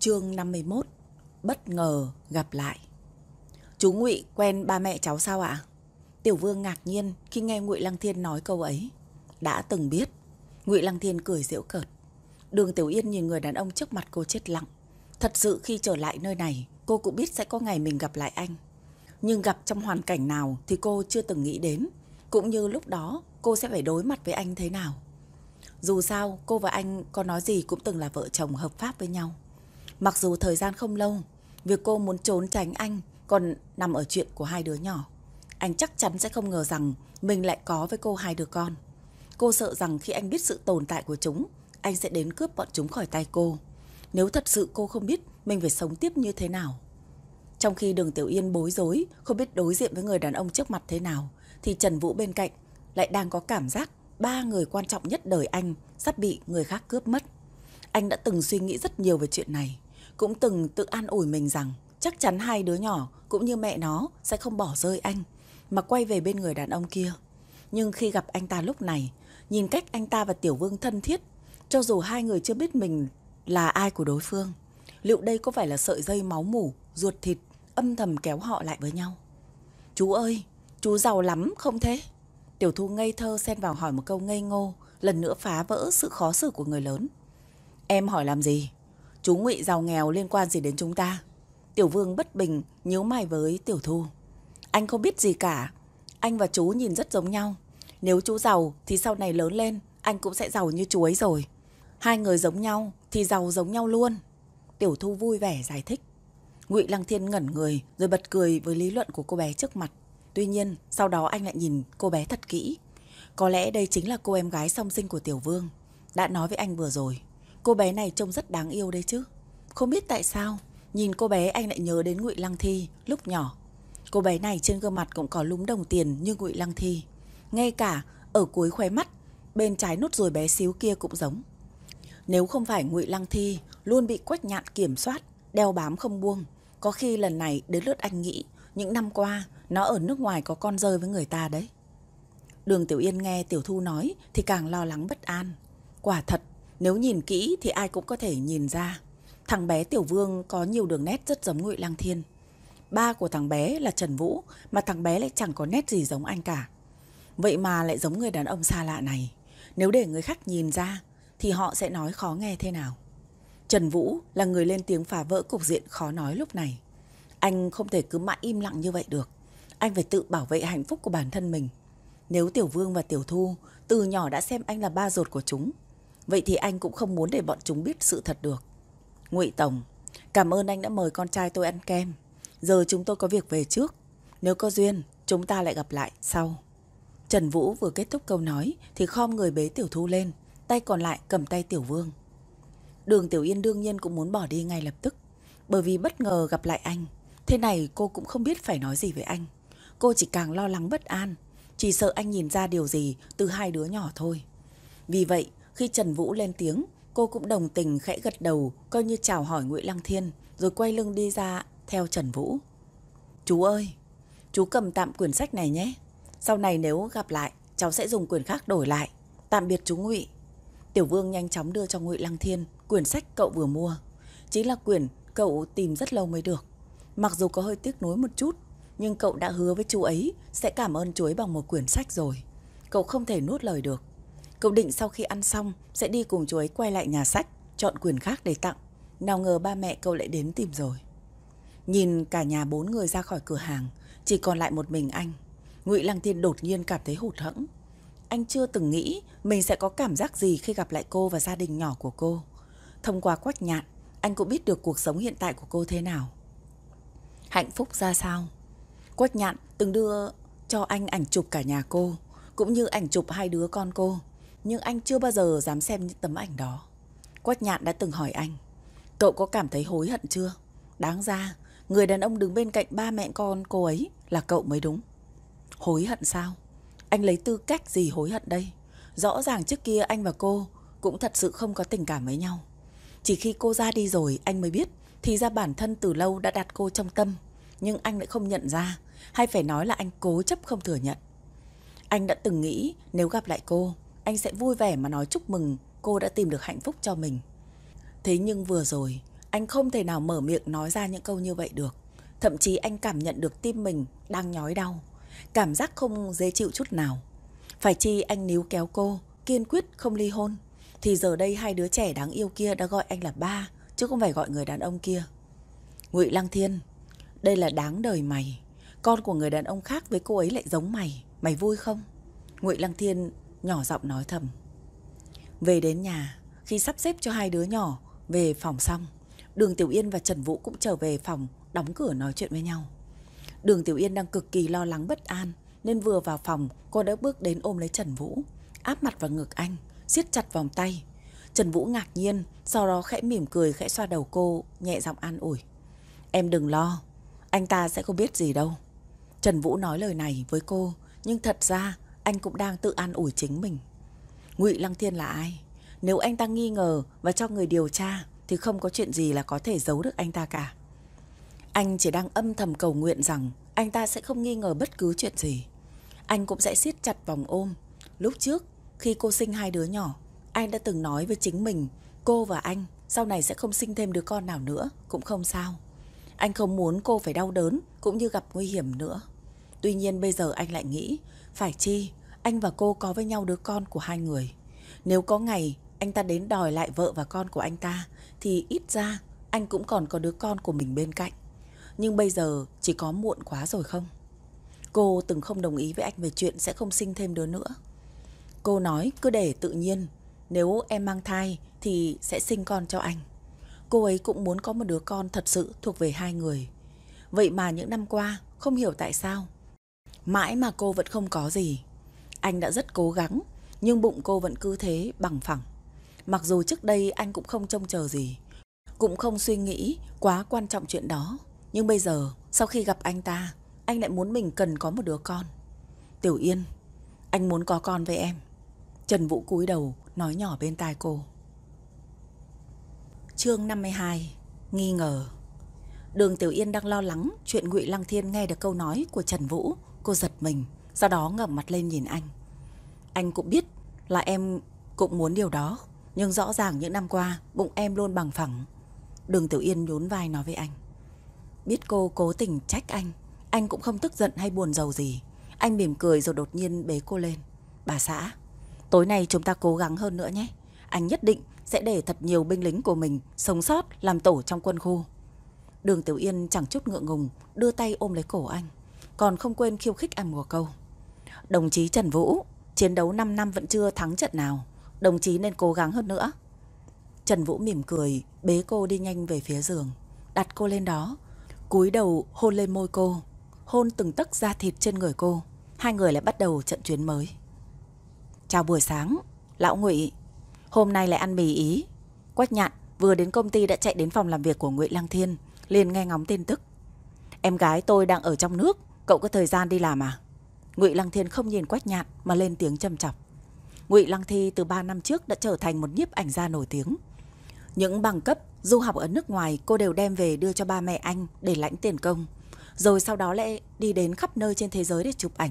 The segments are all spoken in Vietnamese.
Chương 51 Bất ngờ gặp lại Chú Ngụy quen ba mẹ cháu sao ạ? Tiểu Vương ngạc nhiên khi nghe Ngụy Lăng Thiên nói câu ấy. Đã từng biết. Ngụy Lăng Thiên cười giễu cợt. Đường Tiểu Yên nhìn người đàn ông trước mặt cô chết lặng. Thật sự khi trở lại nơi này, cô cũng biết sẽ có ngày mình gặp lại anh. Nhưng gặp trong hoàn cảnh nào thì cô chưa từng nghĩ đến. Cũng như lúc đó cô sẽ phải đối mặt với anh thế nào. Dù sao, cô và anh có nói gì cũng từng là vợ chồng hợp pháp với nhau. Mặc dù thời gian không lâu, việc cô muốn trốn tránh anh còn nằm ở chuyện của hai đứa nhỏ. Anh chắc chắn sẽ không ngờ rằng mình lại có với cô hai đứa con. Cô sợ rằng khi anh biết sự tồn tại của chúng, anh sẽ đến cướp bọn chúng khỏi tay cô. Nếu thật sự cô không biết mình phải sống tiếp như thế nào. Trong khi đường Tiểu Yên bối rối, không biết đối diện với người đàn ông trước mặt thế nào, thì Trần Vũ bên cạnh lại đang có cảm giác ba người quan trọng nhất đời anh sắp bị người khác cướp mất. Anh đã từng suy nghĩ rất nhiều về chuyện này, cũng từng tự an ủi mình rằng chắc chắn hai đứa nhỏ cũng như mẹ nó sẽ không bỏ rơi anh mà quay về bên người đàn ông kia. Nhưng khi gặp anh ta lúc này, nhìn cách anh ta và Tiểu Vương thân thiết, cho dù hai người chưa biết mình là ai của đối phương, liệu đây có phải là sợi dây máu mủ, ruột thịt âm thầm kéo họ lại với nhau? Chú ơi, chú giàu lắm không thế? Tiểu Thu ngây thơ xen vào hỏi một câu ngây ngô, lần nữa phá vỡ sự khó xử của người lớn. Em hỏi làm gì? Chú Ngụy giàu nghèo liên quan gì đến chúng ta? Tiểu Vương bất bình nhíu mày với Tiểu Thu. Anh không biết gì cả. Anh và chú nhìn rất giống nhau. Nếu chú giàu thì sau này lớn lên anh cũng sẽ giàu như chú ấy rồi. Hai người giống nhau thì giàu giống nhau luôn. Tiểu Thu vui vẻ giải thích. Ngụy Lăng Thiên ngẩn người rồi bật cười với lý luận của cô bé trước mặt. Tuy nhiên, sau đó anh lại nhìn cô bé thật kỹ. Có lẽ đây chính là cô em gái song sinh của Tiểu Vương. Đã nói với anh vừa rồi, cô bé này trông rất đáng yêu đấy chứ. Không biết tại sao, nhìn cô bé anh lại nhớ đến Ngụy Lăng Thi lúc nhỏ. Cô bé này trên gương mặt cũng có lúm đồng tiền như Ngụy Lăng Thi. Ngay cả ở cuối khóe mắt, bên trái nốt ruồi bé xíu kia cũng giống. Nếu không phải Ngụy Lăng Thi luôn bị quách nhạn kiểm soát, đeo bám không buông, có khi lần này đến lượt anh nghĩ những năm qua nó ở nước ngoài có con rơi với người ta đấy. Đường Tiểu Yên nghe Tiểu Thu nói thì càng lo lắng bất an. Quả thật, nếu nhìn kỹ thì ai cũng có thể nhìn ra. Thằng bé Tiểu Vương có nhiều đường nét rất giống Ngụy Lăng Thiên. Ba của thằng bé là Trần Vũ mà thằng bé lại chẳng có nét gì giống anh cả. Vậy mà lại giống người đàn ông xa lạ này. Nếu để người khác nhìn ra thì họ sẽ nói khó nghe thế nào. Trần Vũ là người lên tiếng phá vỡ cục diện khó nói lúc này. Anh không thể cứ mãi im lặng như vậy được. Anh phải tự bảo vệ hạnh phúc của bản thân mình. Nếu Tiểu Vương và Tiểu Thu từ nhỏ đã xem anh là ba ruột của chúng, vậy thì anh cũng không muốn để bọn chúng biết sự thật được. Ngụy Tổng, cảm ơn anh đã mời con trai tôi ăn kem. Giờ chúng tôi có việc về trước. Nếu có duyên, chúng ta lại gặp lại sau. Trần Vũ vừa kết thúc câu nói thì khom người bế Tiểu Thu lên, tay còn lại cầm tay Tiểu Vương. Đường Tiểu Yên đương nhiên cũng muốn bỏ đi ngay lập tức, bởi vì bất ngờ gặp lại anh. Thế này cô cũng không biết phải nói gì với anh. Cô chỉ càng lo lắng bất an, chỉ sợ anh nhìn ra điều gì từ hai đứa nhỏ thôi. Vì vậy, khi Trần Vũ lên tiếng, cô cũng đồng tình khẽ gật đầu, coi như chào hỏi Ngụy Lăng Thiên, rồi quay lưng đi ra theo Trần Vũ. Chú ơi, chú cầm tạm quyển sách này nhé. Sau này nếu gặp lại, cháu sẽ dùng quyển khác đổi lại. Tạm biệt chú Ngụy. Tiểu Vương nhanh chóng đưa cho Ngụy Lăng Thiên quyển sách cậu vừa mua. Chính là quyển cậu tìm rất lâu mới được. Mặc dù có hơi tiếc nuối một chút, nhưng cậu đã hứa với chú ấy sẽ cảm ơn chú ấy bằng một quyển sách rồi. Cậu không thể nuốt lời được. Cậu định sau khi ăn xong sẽ đi cùng chú ấy quay lại nhà sách, chọn quyển khác để tặng. Nào ngờ ba mẹ cậu lại đến tìm rồi. Nhìn cả nhà bốn người ra khỏi cửa hàng, chỉ còn lại một mình anh. Ngụy Lăng Thiên đột nhiên cảm thấy hụt hẫng. Anh chưa từng nghĩ mình sẽ có cảm giác gì khi gặp lại cô và gia đình nhỏ của cô. Thông qua quách nhạn, anh cũng biết được cuộc sống hiện tại của cô thế nào. Hạnh phúc ra sao? Quách nhạn từng đưa cho anh ảnh chụp cả nhà cô, cũng như ảnh chụp hai đứa con cô. Nhưng anh chưa bao giờ dám xem những tấm ảnh đó. Quách nhạn đã từng hỏi anh, cậu có cảm thấy hối hận chưa? Đáng ra, người đàn ông đứng bên cạnh ba mẹ con cô ấy là cậu mới đúng. Hối hận sao? Anh lấy tư cách gì hối hận đây? Rõ ràng trước kia anh và cô cũng thật sự không có tình cảm với nhau. Chỉ khi cô ra đi rồi anh mới biết thì ra bản thân từ lâu đã đặt cô trong tâm. Nhưng anh lại không nhận ra, hay phải nói là anh cố chấp không thừa nhận. Anh đã từng nghĩ nếu gặp lại cô, anh sẽ vui vẻ mà nói chúc mừng cô đã tìm được hạnh phúc cho mình. Thế nhưng vừa rồi, Anh không thể nào mở miệng nói ra những câu như vậy được. Thậm chí anh cảm nhận được tim mình đang nhói đau. Cảm giác không dễ chịu chút nào. Phải chi anh níu kéo cô, kiên quyết không ly hôn. Thì giờ đây hai đứa trẻ đáng yêu kia đã gọi anh là ba, chứ không phải gọi người đàn ông kia. Ngụy Lăng Thiên, đây là đáng đời mày. Con của người đàn ông khác với cô ấy lại giống mày. Mày vui không? Ngụy Lăng Thiên nhỏ giọng nói thầm. Về đến nhà, khi sắp xếp cho hai đứa nhỏ về phòng xong, Đường Tiểu Yên và Trần Vũ cũng trở về phòng, đóng cửa nói chuyện với nhau. Đường Tiểu Yên đang cực kỳ lo lắng bất an, nên vừa vào phòng, cô đã bước đến ôm lấy Trần Vũ, áp mặt vào ngực anh, siết chặt vòng tay. Trần Vũ ngạc nhiên, sau đó khẽ mỉm cười khẽ xoa đầu cô, nhẹ giọng an ủi. Em đừng lo, anh ta sẽ không biết gì đâu. Trần Vũ nói lời này với cô, nhưng thật ra anh cũng đang tự an ủi chính mình. Ngụy Lăng Thiên là ai? Nếu anh ta nghi ngờ và cho người điều tra thì không có chuyện gì là có thể giấu được anh ta cả. Anh chỉ đang âm thầm cầu nguyện rằng anh ta sẽ không nghi ngờ bất cứ chuyện gì. Anh cũng sẽ siết chặt vòng ôm. Lúc trước, khi cô sinh hai đứa nhỏ, anh đã từng nói với chính mình, cô và anh sau này sẽ không sinh thêm đứa con nào nữa, cũng không sao. Anh không muốn cô phải đau đớn cũng như gặp nguy hiểm nữa. Tuy nhiên bây giờ anh lại nghĩ, phải chi anh và cô có với nhau đứa con của hai người. Nếu có ngày anh ta đến đòi lại vợ và con của anh ta thì ít ra anh cũng còn có đứa con của mình bên cạnh. Nhưng bây giờ chỉ có muộn quá rồi không? Cô từng không đồng ý với anh về chuyện sẽ không sinh thêm đứa nữa. Cô nói cứ để tự nhiên, nếu em mang thai thì sẽ sinh con cho anh. Cô ấy cũng muốn có một đứa con thật sự thuộc về hai người. Vậy mà những năm qua không hiểu tại sao. Mãi mà cô vẫn không có gì. Anh đã rất cố gắng, nhưng bụng cô vẫn cứ thế bằng phẳng. Mặc dù trước đây anh cũng không trông chờ gì, cũng không suy nghĩ quá quan trọng chuyện đó. Nhưng bây giờ, sau khi gặp anh ta, anh lại muốn mình cần có một đứa con. Tiểu Yên, anh muốn có con với em. Trần Vũ cúi đầu nói nhỏ bên tai cô. Chương 52 Nghi ngờ Đường Tiểu Yên đang lo lắng chuyện Ngụy Lăng Thiên nghe được câu nói của Trần Vũ, cô giật mình, sau đó ngẩng mặt lên nhìn anh. Anh cũng biết là em cũng muốn điều đó, nhưng rõ ràng những năm qua bụng em luôn bằng phẳng. Đường Tiểu Yên nhún vai nói với anh. Biết cô cố tình trách anh, anh cũng không tức giận hay buồn giàu gì. Anh mỉm cười rồi đột nhiên bế cô lên. Bà xã, tối nay chúng ta cố gắng hơn nữa nhé. Anh nhất định sẽ để thật nhiều binh lính của mình sống sót làm tổ trong quân khu. Đường Tiểu Yên chẳng chút ngượng ngùng, đưa tay ôm lấy cổ anh, còn không quên khiêu khích anh một câu. Đồng chí Trần Vũ, chiến đấu 5 năm vẫn chưa thắng trận nào, đồng chí nên cố gắng hơn nữa. Trần Vũ mỉm cười, bế cô đi nhanh về phía giường, đặt cô lên đó, cúi đầu hôn lên môi cô, hôn từng tấc da thịt trên người cô. Hai người lại bắt đầu trận chuyến mới. Chào buổi sáng, lão Ngụy. Hôm nay lại ăn mì ý. Quách nhạn vừa đến công ty đã chạy đến phòng làm việc của Ngụy Lăng Thiên, liền nghe ngóng tin tức. Em gái tôi đang ở trong nước, cậu có thời gian đi làm à? Ngụy Lăng Thiên không nhìn Quách nhạn mà lên tiếng châm chọc. Ngụy Lăng Thi từ 3 năm trước đã trở thành một nhiếp ảnh gia nổi tiếng. Những bằng cấp du học ở nước ngoài cô đều đem về đưa cho ba mẹ anh để lãnh tiền công. Rồi sau đó lại đi đến khắp nơi trên thế giới để chụp ảnh.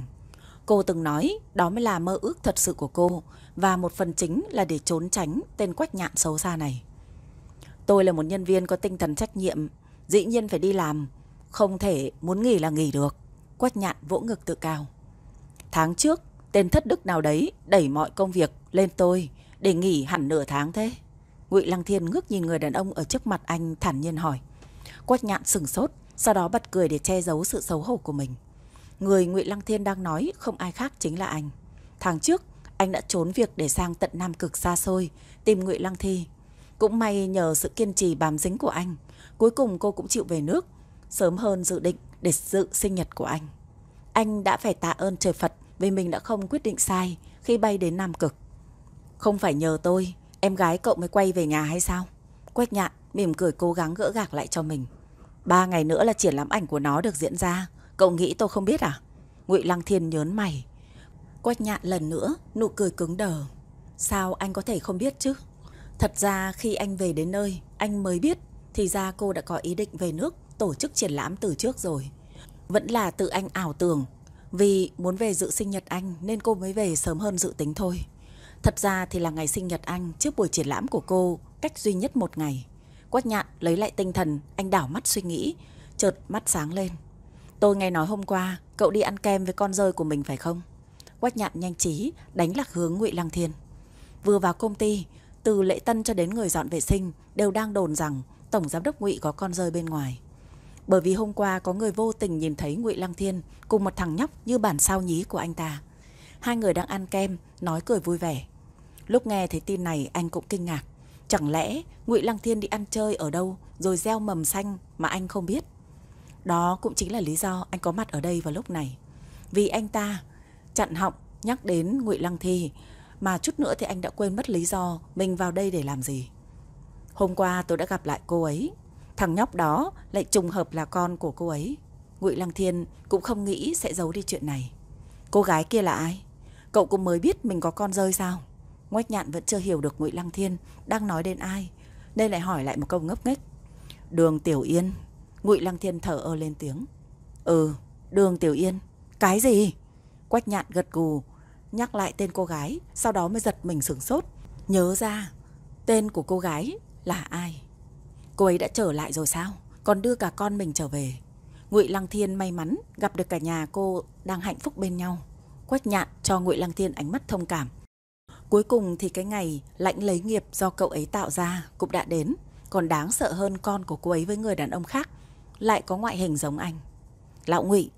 Cô từng nói đó mới là mơ ước thật sự của cô và một phần chính là để trốn tránh tên quách nhạn xấu xa này. Tôi là một nhân viên có tinh thần trách nhiệm, dĩ nhiên phải đi làm, không thể muốn nghỉ là nghỉ được. Quách nhạn vỗ ngực tự cao. Tháng trước, tên thất đức nào đấy đẩy mọi công việc lên tôi để nghỉ hẳn nửa tháng thế. Ngụy Lăng Thiên ngước nhìn người đàn ông ở trước mặt anh thản nhiên hỏi. Quách nhạn sừng sốt, sau đó bật cười để che giấu sự xấu hổ của mình. Người Ngụy Lăng Thiên đang nói không ai khác chính là anh. Tháng trước, anh đã trốn việc để sang tận Nam Cực xa xôi, tìm Ngụy Lăng Thi. Cũng may nhờ sự kiên trì bám dính của anh, cuối cùng cô cũng chịu về nước, sớm hơn dự định để dự sinh nhật của anh. Anh đã phải tạ ơn trời Phật vì mình đã không quyết định sai khi bay đến Nam Cực. Không phải nhờ tôi, em gái cậu mới quay về nhà hay sao? Quách nhạn mỉm cười cố gắng gỡ gạc lại cho mình. Ba ngày nữa là triển lãm ảnh của nó được diễn ra. Cậu nghĩ tôi không biết à? Ngụy Lăng Thiên nhớn mày. Quách nhạn lần nữa, nụ cười cứng đờ. Sao anh có thể không biết chứ? Thật ra khi anh về đến nơi, anh mới biết thì ra cô đã có ý định về nước tổ chức triển lãm từ trước rồi. Vẫn là tự anh ảo tưởng vì muốn về dự sinh nhật anh nên cô mới về sớm hơn dự tính thôi. Thật ra thì là ngày sinh nhật anh trước buổi triển lãm của cô cách duy nhất một ngày. Quách nhạn lấy lại tinh thần, anh đảo mắt suy nghĩ, chợt mắt sáng lên. Tôi nghe nói hôm qua cậu đi ăn kem với con rơi của mình phải không? Quách nhạn nhanh trí đánh lạc hướng Ngụy Lăng Thiên. Vừa vào công ty, từ lễ tân cho đến người dọn vệ sinh đều đang đồn rằng tổng giám đốc Ngụy có con rơi bên ngoài. Bởi vì hôm qua có người vô tình nhìn thấy Ngụy Lăng Thiên cùng một thằng nhóc như bản sao nhí của anh ta. Hai người đang ăn kem, nói cười vui vẻ. Lúc nghe thấy tin này anh cũng kinh ngạc. Chẳng lẽ Ngụy Lăng Thiên đi ăn chơi ở đâu rồi gieo mầm xanh mà anh không biết? Đó cũng chính là lý do anh có mặt ở đây vào lúc này. Vì anh ta chặn họng nhắc đến Ngụy Lăng Thi mà chút nữa thì anh đã quên mất lý do mình vào đây để làm gì. Hôm qua tôi đã gặp lại cô ấy. Thằng nhóc đó lại trùng hợp là con của cô ấy. Ngụy Lăng Thiên cũng không nghĩ sẽ giấu đi chuyện này. Cô gái kia là ai? Cậu cũng mới biết mình có con rơi sao? Ngoách nhạn vẫn chưa hiểu được Ngụy Lăng Thiên đang nói đến ai, nên lại hỏi lại một câu ngốc nghếch. Đường Tiểu Yên. Ngụy Lăng Thiên thở ơ lên tiếng. Ừ, Đường Tiểu Yên. Cái gì? Quách nhạn gật gù, nhắc lại tên cô gái, sau đó mới giật mình sửng sốt. Nhớ ra, tên của cô gái là ai? Cô ấy đã trở lại rồi sao? Còn đưa cả con mình trở về. Ngụy Lăng Thiên may mắn gặp được cả nhà cô đang hạnh phúc bên nhau. Quách nhạn cho Ngụy Lăng Thiên ánh mắt thông cảm. Cuối cùng thì cái ngày lãnh lấy nghiệp do cậu ấy tạo ra cũng đã đến. Còn đáng sợ hơn con của cô ấy với người đàn ông khác lại có ngoại hình giống anh. Lão Ngụy,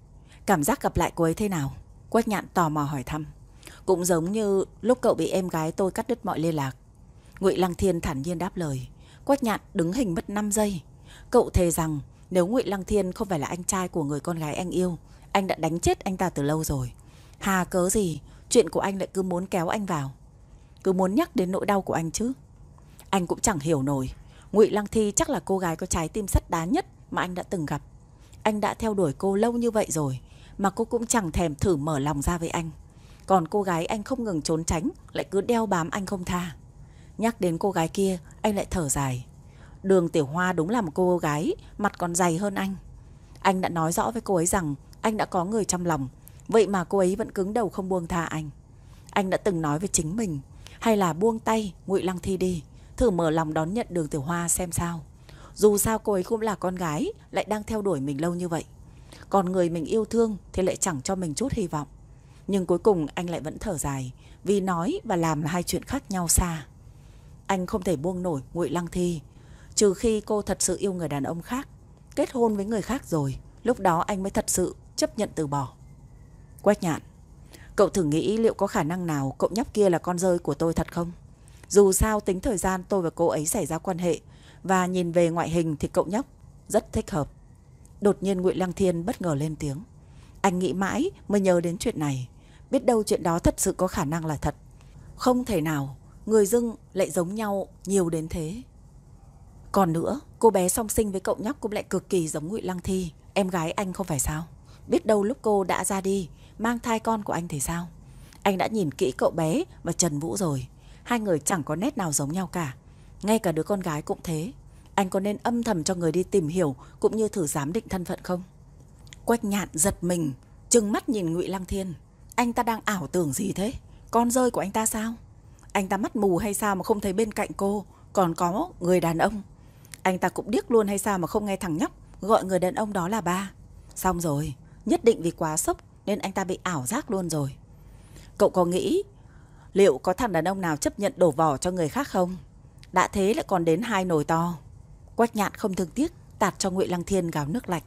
cảm giác gặp lại cô ấy thế nào? Quách nhạn tò mò hỏi thăm. Cũng giống như lúc cậu bị em gái tôi cắt đứt mọi liên lạc. Ngụy Lăng Thiên thản nhiên đáp lời. Quách nhạn đứng hình mất 5 giây. Cậu thề rằng nếu Ngụy Lăng Thiên không phải là anh trai của người con gái anh yêu, anh đã đánh chết anh ta từ lâu rồi. Hà cớ gì, chuyện của anh lại cứ muốn kéo anh vào. Cứ muốn nhắc đến nỗi đau của anh chứ. Anh cũng chẳng hiểu nổi. Ngụy Lăng Thi chắc là cô gái có trái tim sắt đá nhất mà anh đã từng gặp. Anh đã theo đuổi cô lâu như vậy rồi, mà cô cũng chẳng thèm thử mở lòng ra với anh. Còn cô gái anh không ngừng trốn tránh, lại cứ đeo bám anh không tha. Nhắc đến cô gái kia, anh lại thở dài. Đường Tiểu Hoa đúng là một cô gái, mặt còn dày hơn anh. Anh đã nói rõ với cô ấy rằng anh đã có người trong lòng, vậy mà cô ấy vẫn cứng đầu không buông tha anh. Anh đã từng nói với chính mình, hay là buông tay, ngụy Lăng Thi đi, thử mở lòng đón nhận Đường Tiểu Hoa xem sao. Dù sao cô ấy cũng là con gái, lại đang theo đuổi mình lâu như vậy. Còn người mình yêu thương thì lại chẳng cho mình chút hy vọng. Nhưng cuối cùng anh lại vẫn thở dài, vì nói và làm là hai chuyện khác nhau xa. Anh không thể buông nổi Ngụy Lăng Thi, trừ khi cô thật sự yêu người đàn ông khác, kết hôn với người khác rồi, lúc đó anh mới thật sự chấp nhận từ bỏ. Quách nhạn, cậu thử nghĩ liệu có khả năng nào cậu nhóc kia là con rơi của tôi thật không? Dù sao tính thời gian tôi và cô ấy xảy ra quan hệ và nhìn về ngoại hình thì cậu nhóc rất thích hợp. Đột nhiên Ngụy Lăng Thiên bất ngờ lên tiếng. Anh nghĩ mãi mới nhớ đến chuyện này, biết đâu chuyện đó thật sự có khả năng là thật. Không thể nào, người dưng lại giống nhau nhiều đến thế. Còn nữa, cô bé song sinh với cậu nhóc cũng lại cực kỳ giống Ngụy Lăng Thi, em gái anh không phải sao? Biết đâu lúc cô đã ra đi, mang thai con của anh thì sao? Anh đã nhìn kỹ cậu bé và Trần Vũ rồi, hai người chẳng có nét nào giống nhau cả. Ngay cả đứa con gái cũng thế. Anh có nên âm thầm cho người đi tìm hiểu cũng như thử giám định thân phận không? Quách nhạn giật mình, trừng mắt nhìn Ngụy Lăng Thiên. Anh ta đang ảo tưởng gì thế? Con rơi của anh ta sao? Anh ta mắt mù hay sao mà không thấy bên cạnh cô còn có người đàn ông? Anh ta cũng điếc luôn hay sao mà không nghe thằng nhóc gọi người đàn ông đó là ba? Xong rồi, nhất định vì quá sốc nên anh ta bị ảo giác luôn rồi. Cậu có nghĩ liệu có thằng đàn ông nào chấp nhận đổ vỏ cho người khác không? Đã thế lại còn đến hai nồi to. Quách nhạn không thương tiếc tạt cho Ngụy Lăng Thiên gáo nước lạnh.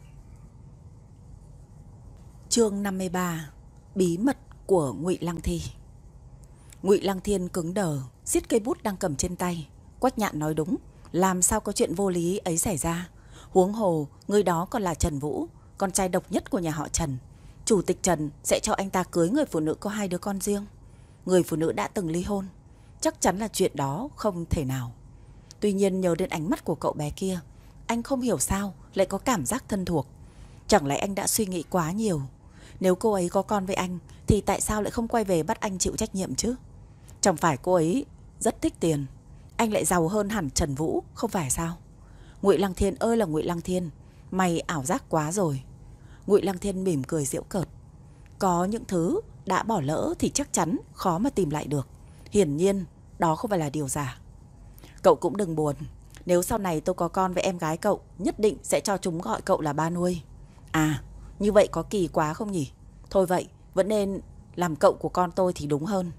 Chương 53: Bí mật của Ngụy Lăng Thi. Ngụy Lăng Thiên cứng đờ, siết cây bút đang cầm trên tay. Quách nhạn nói đúng, làm sao có chuyện vô lý ấy xảy ra? Huống hồ, người đó còn là Trần Vũ, con trai độc nhất của nhà họ Trần. Chủ tịch Trần sẽ cho anh ta cưới người phụ nữ có hai đứa con riêng. Người phụ nữ đã từng ly hôn. Chắc chắn là chuyện đó không thể nào. Tuy nhiên nhớ đến ánh mắt của cậu bé kia, anh không hiểu sao lại có cảm giác thân thuộc. Chẳng lẽ anh đã suy nghĩ quá nhiều? Nếu cô ấy có con với anh thì tại sao lại không quay về bắt anh chịu trách nhiệm chứ? Chẳng phải cô ấy rất thích tiền, anh lại giàu hơn hẳn Trần Vũ, không phải sao? Ngụy Lăng Thiên ơi là Ngụy Lăng Thiên, mày ảo giác quá rồi. Ngụy Lăng Thiên mỉm cười diễu cợt. Có những thứ đã bỏ lỡ thì chắc chắn khó mà tìm lại được. Hiển nhiên, đó không phải là điều giả. Cậu cũng đừng buồn. Nếu sau này tôi có con với em gái cậu, nhất định sẽ cho chúng gọi cậu là ba nuôi. À, như vậy có kỳ quá không nhỉ? Thôi vậy, vẫn nên làm cậu của con tôi thì đúng hơn.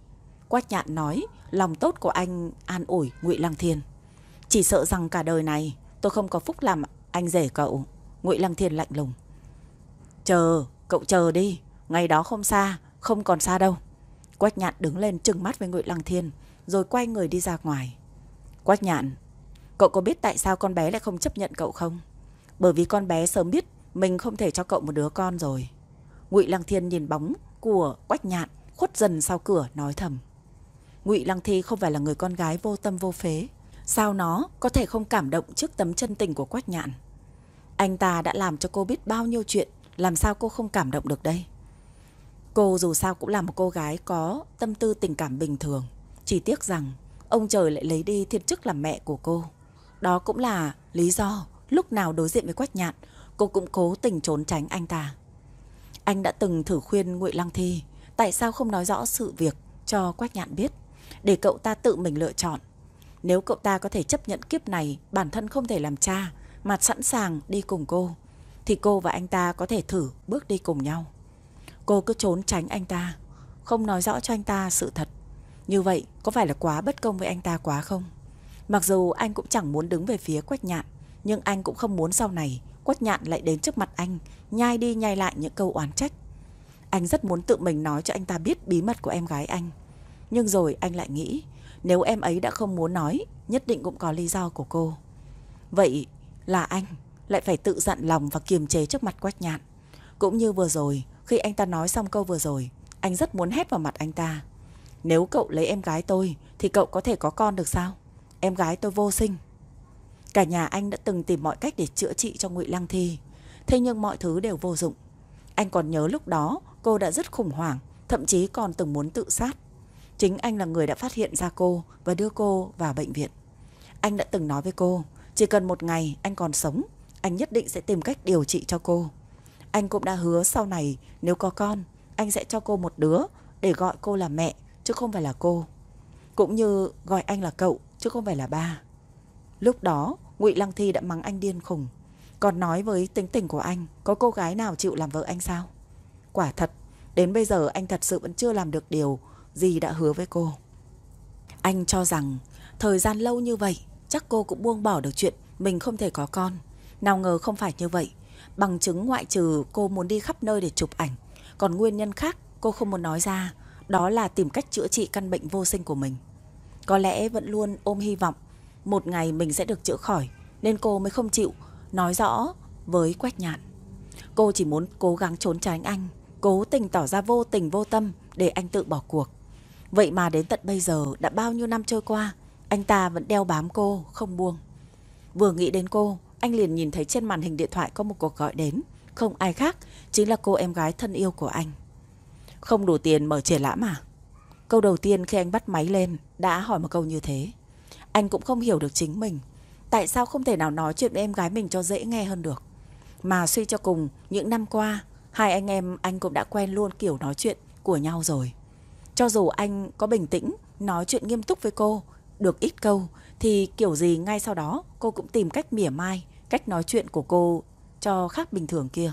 Quách nhạn nói, lòng tốt của anh an ủi Ngụy Lăng Thiên. Chỉ sợ rằng cả đời này tôi không có phúc làm anh rể cậu. Ngụy Lăng Thiên lạnh lùng. Chờ, cậu chờ đi, ngày đó không xa, không còn xa đâu. Quách nhạn đứng lên trừng mắt với Ngụy Lăng Thiên, rồi quay người đi ra ngoài. Quách nhạn, cậu có biết tại sao con bé lại không chấp nhận cậu không? Bởi vì con bé sớm biết mình không thể cho cậu một đứa con rồi. Ngụy Lăng Thiên nhìn bóng của Quách nhạn khuất dần sau cửa nói thầm. Ngụy Lăng Thi không phải là người con gái vô tâm vô phế. Sao nó có thể không cảm động trước tấm chân tình của Quách nhạn? Anh ta đã làm cho cô biết bao nhiêu chuyện, làm sao cô không cảm động được đây? Cô dù sao cũng là một cô gái có tâm tư tình cảm bình thường. Chỉ tiếc rằng ông trời lại lấy đi thiên chức làm mẹ của cô. Đó cũng là lý do lúc nào đối diện với Quách Nhạn, cô cũng cố tình trốn tránh anh ta. Anh đã từng thử khuyên Ngụy Lăng Thi tại sao không nói rõ sự việc cho Quách Nhạn biết, để cậu ta tự mình lựa chọn. Nếu cậu ta có thể chấp nhận kiếp này bản thân không thể làm cha, mà sẵn sàng đi cùng cô, thì cô và anh ta có thể thử bước đi cùng nhau. Cô cứ trốn tránh anh ta, không nói rõ cho anh ta sự thật. Như vậy có phải là quá bất công với anh ta quá không? Mặc dù anh cũng chẳng muốn đứng về phía Quách Nhạn, nhưng anh cũng không muốn sau này Quách Nhạn lại đến trước mặt anh, nhai đi nhai lại những câu oán trách. Anh rất muốn tự mình nói cho anh ta biết bí mật của em gái anh. Nhưng rồi anh lại nghĩ, nếu em ấy đã không muốn nói, nhất định cũng có lý do của cô. Vậy là anh lại phải tự dặn lòng và kiềm chế trước mặt Quách Nhạn. Cũng như vừa rồi, khi anh ta nói xong câu vừa rồi, anh rất muốn hét vào mặt anh ta. Nếu cậu lấy em gái tôi thì cậu có thể có con được sao? Em gái tôi vô sinh. Cả nhà anh đã từng tìm mọi cách để chữa trị cho Ngụy Lăng Thi, thế nhưng mọi thứ đều vô dụng. Anh còn nhớ lúc đó cô đã rất khủng hoảng, thậm chí còn từng muốn tự sát. Chính anh là người đã phát hiện ra cô và đưa cô vào bệnh viện. Anh đã từng nói với cô, chỉ cần một ngày anh còn sống, anh nhất định sẽ tìm cách điều trị cho cô. Anh cũng đã hứa sau này nếu có con, anh sẽ cho cô một đứa để gọi cô là mẹ chứ không phải là cô. Cũng như gọi anh là cậu chứ không phải là ba. Lúc đó, Ngụy Lăng Thi đã mắng anh điên khùng. Còn nói với tính tình của anh, có cô gái nào chịu làm vợ anh sao? Quả thật, đến bây giờ anh thật sự vẫn chưa làm được điều dì đã hứa với cô. Anh cho rằng thời gian lâu như vậy, chắc cô cũng buông bỏ được chuyện mình không thể có con. Nào ngờ không phải như vậy. Bằng chứng ngoại trừ cô muốn đi khắp nơi để chụp ảnh. Còn nguyên nhân khác cô không muốn nói ra. Đó là tìm cách chữa trị căn bệnh vô sinh của mình. Có lẽ vẫn luôn ôm hy vọng một ngày mình sẽ được chữa khỏi. Nên cô mới không chịu nói rõ với Quách Nhạn. Cô chỉ muốn cố gắng trốn tránh anh. Cố tình tỏ ra vô tình vô tâm để anh tự bỏ cuộc. Vậy mà đến tận bây giờ đã bao nhiêu năm trôi qua, Anh ta vẫn đeo bám cô, không buông. Vừa nghĩ đến cô, Anh liền nhìn thấy trên màn hình điện thoại có một cuộc gọi đến. Không ai khác, Chính là cô em gái thân yêu của anh. Không đủ tiền mở triển lãm à? Câu đầu tiên khi anh bắt máy lên, Đã hỏi một câu như thế. Anh cũng không hiểu được chính mình. Tại sao không thể nào nói chuyện với em gái mình cho dễ nghe hơn được? Mà suy cho cùng, Những năm qua, Hai anh em, anh cũng đã quen luôn kiểu nói chuyện của nhau rồi cho dù anh có bình tĩnh, nói chuyện nghiêm túc với cô, được ít câu, thì kiểu gì ngay sau đó cô cũng tìm cách mỉa mai, cách nói chuyện của cô cho khác bình thường kia.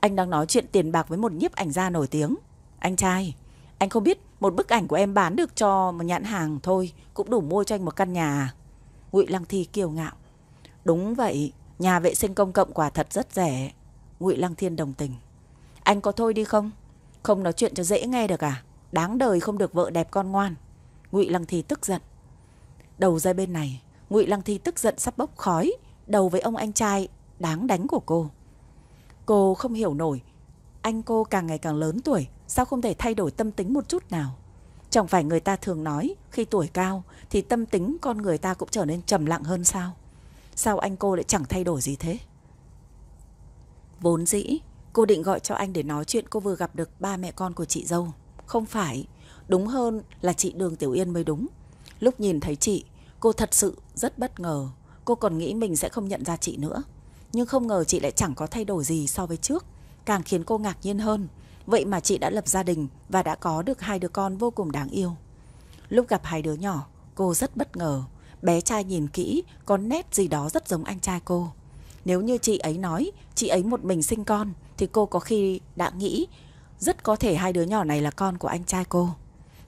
Anh đang nói chuyện tiền bạc với một nhiếp ảnh gia nổi tiếng. Anh trai, anh không biết một bức ảnh của em bán được cho một nhãn hàng thôi cũng đủ mua cho anh một căn nhà à? Ngụy Lăng Thi kiêu ngạo. Đúng vậy, nhà vệ sinh công cộng quả thật rất rẻ. Ngụy Lăng Thiên đồng tình. Anh có thôi đi không? Không nói chuyện cho dễ nghe được à? Đáng đời không được vợ đẹp con ngoan. Ngụy Lăng Thi tức giận. Đầu dây bên này, Ngụy Lăng Thi tức giận sắp bốc khói, Đầu với ông anh trai đáng đánh của cô. Cô không hiểu nổi, Anh cô càng ngày càng lớn tuổi, Sao không thể thay đổi tâm tính một chút nào? Chẳng phải người ta thường nói, Khi tuổi cao thì tâm tính con người ta cũng trở nên trầm lặng hơn sao? Sao anh cô lại chẳng thay đổi gì thế? Vốn dĩ, Cô định gọi cho anh để nói chuyện cô vừa gặp được ba mẹ con của chị dâu không phải, đúng hơn là chị Đường Tiểu Yên mới đúng. Lúc nhìn thấy chị, cô thật sự rất bất ngờ. Cô còn nghĩ mình sẽ không nhận ra chị nữa. Nhưng không ngờ chị lại chẳng có thay đổi gì so với trước. Càng khiến cô ngạc nhiên hơn. Vậy mà chị đã lập gia đình và đã có được hai đứa con vô cùng đáng yêu. Lúc gặp hai đứa nhỏ, cô rất bất ngờ. bé trai nhìn kỹ có nét gì đó rất giống anh trai cô. Nếu như chị ấy nói chị ấy một mình sinh con thì cô có khi đã nghĩ rất có thể hai đứa nhỏ này là con của anh trai cô.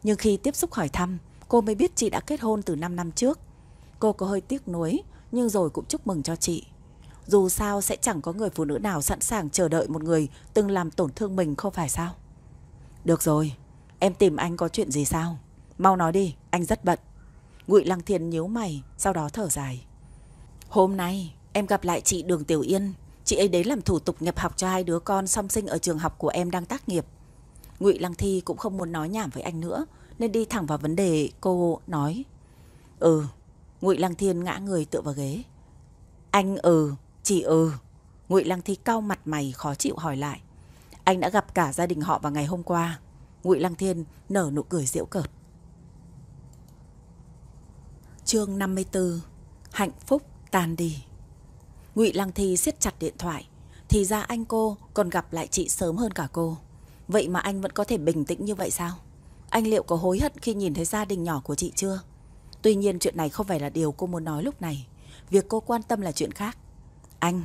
Nhưng khi tiếp xúc hỏi thăm, cô mới biết chị đã kết hôn từ 5 năm trước. Cô có hơi tiếc nuối, nhưng rồi cũng chúc mừng cho chị. Dù sao sẽ chẳng có người phụ nữ nào sẵn sàng chờ đợi một người từng làm tổn thương mình không phải sao? Được rồi, em tìm anh có chuyện gì sao? Mau nói đi, anh rất bận. Ngụy Lăng Thiên nhíu mày, sau đó thở dài. Hôm nay em gặp lại chị Đường Tiểu Yên, chị ấy đến làm thủ tục nhập học cho hai đứa con song sinh ở trường học của em đang tác nghiệp. Ngụy Lăng Thi cũng không muốn nói nhảm với anh nữa, nên đi thẳng vào vấn đề cô nói. Ừ, Ngụy Lăng Thiên ngã người tựa vào ghế. Anh ừ, chị ừ. Ngụy Lăng Thi cau mặt mày khó chịu hỏi lại. Anh đã gặp cả gia đình họ vào ngày hôm qua. Ngụy Lăng Thiên nở nụ cười giễu cợt. Chương 54 Hạnh phúc tan đi Ngụy Lăng Thi siết chặt điện thoại. Thì ra anh cô còn gặp lại chị sớm hơn cả cô. Vậy mà anh vẫn có thể bình tĩnh như vậy sao? Anh liệu có hối hận khi nhìn thấy gia đình nhỏ của chị chưa? Tuy nhiên chuyện này không phải là điều cô muốn nói lúc này. Việc cô quan tâm là chuyện khác. Anh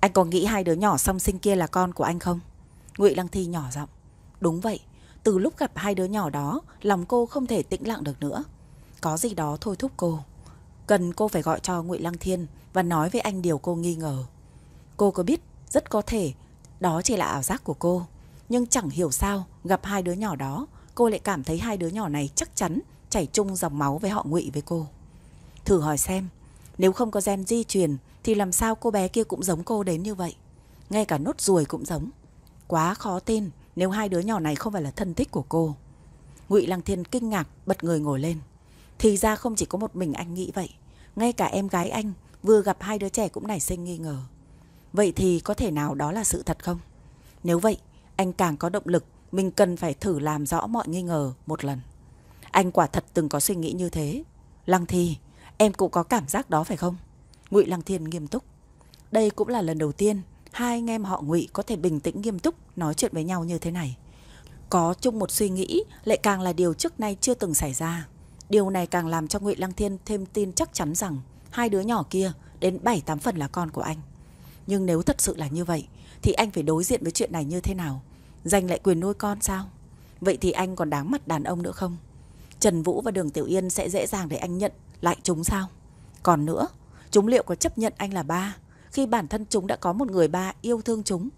Anh có nghĩ hai đứa nhỏ song sinh kia là con của anh không? Ngụy Lăng Thi nhỏ giọng. Đúng vậy, Từ lúc gặp hai đứa nhỏ đó, Lòng cô không thể tĩnh lặng được nữa. Có gì đó thôi thúc cô. Cần cô phải gọi cho Ngụy Lăng Thiên và nói với anh điều cô nghi ngờ. Cô có biết rất có thể đó chỉ là ảo giác của cô. Nhưng chẳng hiểu sao gặp hai đứa nhỏ đó cô lại cảm thấy hai đứa nhỏ này chắc chắn chảy chung dòng máu với họ Ngụy với cô. Thử hỏi xem, nếu không có gen di truyền thì làm sao cô bé kia cũng giống cô đến như vậy? Ngay cả nốt ruồi cũng giống. Quá khó tin nếu hai đứa nhỏ này không phải là thân thích của cô. Ngụy Lăng Thiên kinh ngạc bật người ngồi lên. Thì ra không chỉ có một mình anh nghĩ vậy Ngay cả em gái anh Vừa gặp hai đứa trẻ cũng nảy sinh nghi ngờ. Vậy thì có thể nào đó là sự thật không? Nếu vậy, Anh càng có động lực, Mình cần phải thử làm rõ mọi nghi ngờ một lần. Anh quả thật từng có suy nghĩ như thế. Lăng Thi, Em cũng có cảm giác đó phải không? Ngụy Lăng Thiên nghiêm túc. Đây cũng là lần đầu tiên Hai anh em họ Ngụy có thể bình tĩnh nghiêm túc Nói chuyện với nhau như thế này. Có chung một suy nghĩ Lại càng là điều trước nay chưa từng xảy ra. Điều này càng làm cho Ngụy Lăng Thiên thêm tin chắc chắn rằng hai đứa nhỏ kia đến 7-8 phần là con của anh. Nhưng nếu thật sự là như vậy thì anh phải đối diện với chuyện này như thế nào? Giành lại quyền nuôi con sao? Vậy thì anh còn đáng mặt đàn ông nữa không? Trần Vũ và Đường Tiểu Yên sẽ dễ dàng để anh nhận lại chúng sao? Còn nữa, chúng liệu có chấp nhận anh là ba khi bản thân chúng đã có một người ba yêu thương chúng?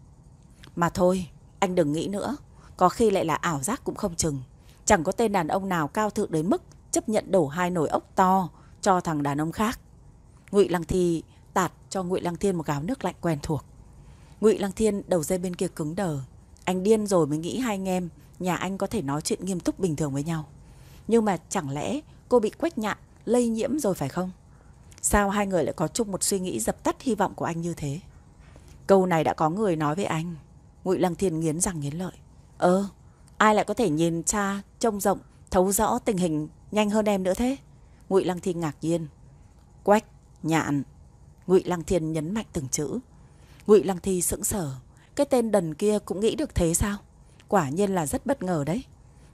Mà thôi, anh đừng nghĩ nữa, có khi lại là ảo giác cũng không chừng. Chẳng có tên đàn ông nào cao thượng đến mức chấp nhận đổ hai nồi ốc to cho thằng đàn ông khác. Ngụy Lăng Thi tạt cho Ngụy Lăng Thiên một gáo nước lạnh quen thuộc. Ngụy Lăng Thiên đầu dây bên kia cứng đờ. Anh điên rồi mới nghĩ hai anh em nhà anh có thể nói chuyện nghiêm túc bình thường với nhau. Nhưng mà chẳng lẽ cô bị quách nhạn lây nhiễm rồi phải không? Sao hai người lại có chung một suy nghĩ dập tắt hy vọng của anh như thế? Câu này đã có người nói với anh. Ngụy Lăng Thiên nghiến răng nghiến lợi. Ơ, ai lại có thể nhìn cha trông rộng, thấu rõ tình hình Nhanh hơn em nữa thế Ngụy Lăng Thiên ngạc nhiên Quách, nhạn Ngụy Lăng Thiên nhấn mạnh từng chữ. Ngụy Lăng Thi sững sờ. Cái tên đần kia cũng nghĩ được thế sao? Quả nhiên là rất bất ngờ đấy.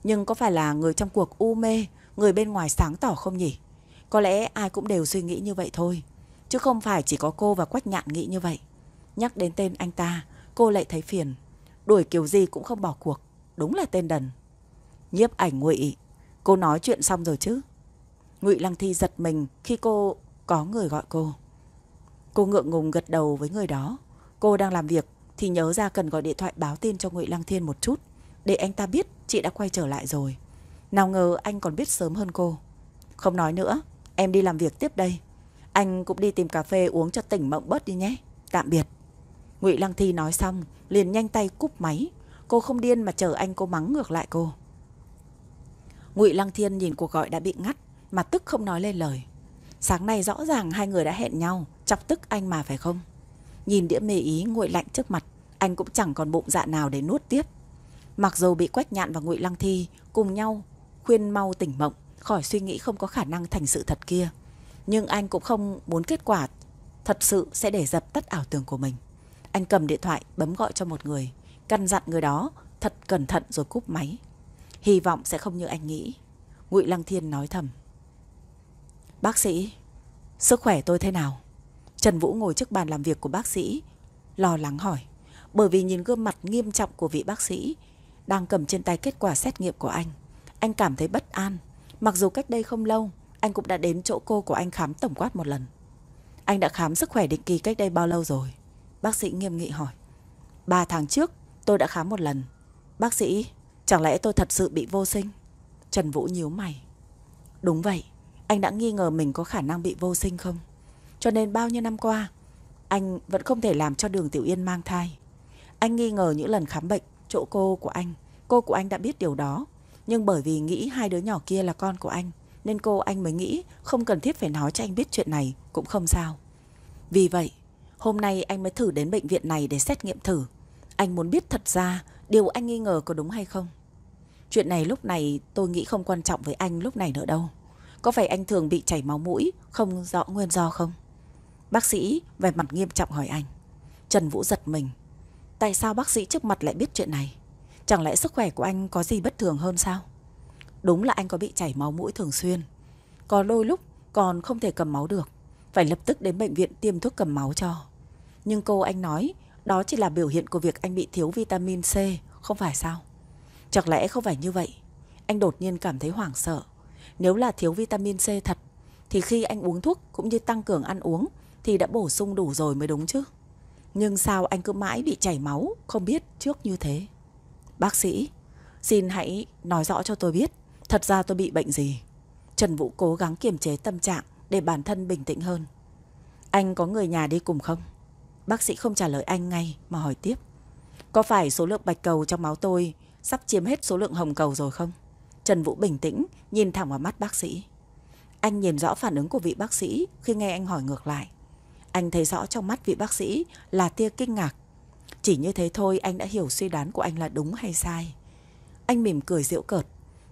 Nhưng có phải là người trong cuộc u mê, Người bên ngoài sáng tỏ không nhỉ? Có lẽ ai cũng đều suy nghĩ như vậy thôi. Chứ không phải chỉ có cô và Quách Nhạn nghĩ như vậy. Nhắc đến tên anh ta, Cô lại thấy phiền. Đuổi kiểu gì cũng không bỏ cuộc. Đúng là tên đần. Nhiếp ảnh ngụy, Cô nói chuyện xong rồi chứ? Ngụy Lăng Thi giật mình khi cô có người gọi cô. Cô ngượng ngùng gật đầu với người đó. Cô đang làm việc thì nhớ ra cần gọi điện thoại báo tin cho Ngụy Lăng Thiên một chút. Để anh ta biết, chị đã quay trở lại rồi. Nào ngờ anh còn biết sớm hơn cô. Không nói nữa, Em đi làm việc tiếp đây. Anh cũng đi tìm cà phê uống cho tỉnh mộng bớt đi nhé. Tạm biệt. Ngụy Lăng Thi nói xong, liền nhanh tay cúp máy. Cô không điên mà chờ anh cô mắng ngược lại cô. Ngụy Lăng Thiên nhìn cuộc gọi đã bị ngắt, mà tức không nói lên lời. Sáng nay rõ ràng hai người đã hẹn nhau, chọc tức anh mà phải không? Nhìn đĩa mê ý nguội lạnh trước mặt, anh cũng chẳng còn bụng dạ nào để nuốt tiếp. Mặc dù bị Quách Nhạn và Ngụy Lăng Thi cùng nhau khuyên mau tỉnh mộng khỏi suy nghĩ không có khả năng thành sự thật kia, nhưng anh cũng không muốn kết quả thật sự sẽ để dập tắt ảo tưởng của mình. Anh cầm điện thoại bấm gọi cho một người, căn dặn người đó thật cẩn thận rồi cúp máy. Hy vọng sẽ không như anh nghĩ Ngụy Lăng Thiên nói thầm Bác sĩ Sức khỏe tôi thế nào? Trần Vũ ngồi trước bàn làm việc của bác sĩ, lo lắng hỏi. Bởi vì nhìn gương mặt nghiêm trọng của vị bác sĩ đang cầm trên tay kết quả xét nghiệm của anh. Anh cảm thấy bất an. Mặc dù cách đây không lâu, anh cũng đã đến chỗ cô của anh khám tổng quát một lần. Anh đã khám sức khỏe định kỳ cách đây bao lâu rồi? Bác sĩ nghiêm nghị hỏi. Ba tháng trước, tôi đã khám một lần. Bác sĩ, chẳng lẽ tôi thật sự bị vô sinh? Trần Vũ nhíu mày. Đúng vậy, anh đã nghi ngờ mình có khả năng bị vô sinh không? Cho nên bao nhiêu năm qua, anh vẫn không thể làm cho đường Tiểu Yên mang thai. Anh nghi ngờ những lần khám bệnh chỗ cô của anh, cô của anh đã biết điều đó. Nhưng bởi vì nghĩ hai đứa nhỏ kia là con của anh, nên cô anh mới nghĩ không cần thiết phải nói cho anh biết chuyện này cũng không sao. Vì vậy, hôm nay anh mới thử đến bệnh viện này để xét nghiệm thử. Anh muốn biết thật ra điều anh nghi ngờ có đúng hay không. Chuyện này lúc này tôi nghĩ không quan trọng với anh lúc này nữa đâu. Có phải anh thường bị chảy máu mũi, không rõ nguyên do không? Bác sĩ về mặt nghiêm trọng hỏi anh. Trần Vũ giật mình. Tại sao bác sĩ trước mặt lại biết chuyện này? Chẳng lẽ sức khỏe của anh có gì bất thường hơn sao? Đúng là anh có bị chảy máu mũi thường xuyên. Có đôi lúc còn không thể cầm máu được. Phải lập tức đến bệnh viện tiêm thuốc cầm máu cho. Nhưng cô anh nói đó chỉ là biểu hiện của việc anh bị thiếu vitamin C, không phải sao? Chẳng lẽ không phải như vậy? Anh đột nhiên cảm thấy hoảng sợ. Nếu là thiếu vitamin C thật, thì khi anh uống thuốc cũng như tăng cường ăn uống thì đã bổ sung đủ rồi mới đúng chứ. Nhưng sao anh cứ mãi bị chảy máu, không biết trước như thế? Bác sĩ, xin hãy nói rõ cho tôi biết, thật ra tôi bị bệnh gì? Trần Vũ cố gắng kiềm chế tâm trạng để bản thân bình tĩnh hơn. Anh có người nhà đi cùng không? Bác sĩ không trả lời anh ngay mà hỏi tiếp. Có phải số lượng bạch cầu trong máu tôi sắp chiếm hết số lượng hồng cầu rồi không? Trần Vũ bình tĩnh nhìn thẳng vào mắt bác sĩ. Anh nhìn rõ phản ứng của vị bác sĩ khi nghe anh hỏi ngược lại. Anh thấy rõ trong mắt vị bác sĩ là tia kinh ngạc. Chỉ như thế thôi anh đã hiểu suy đoán của anh là đúng hay sai. Anh mỉm cười giễu cợt.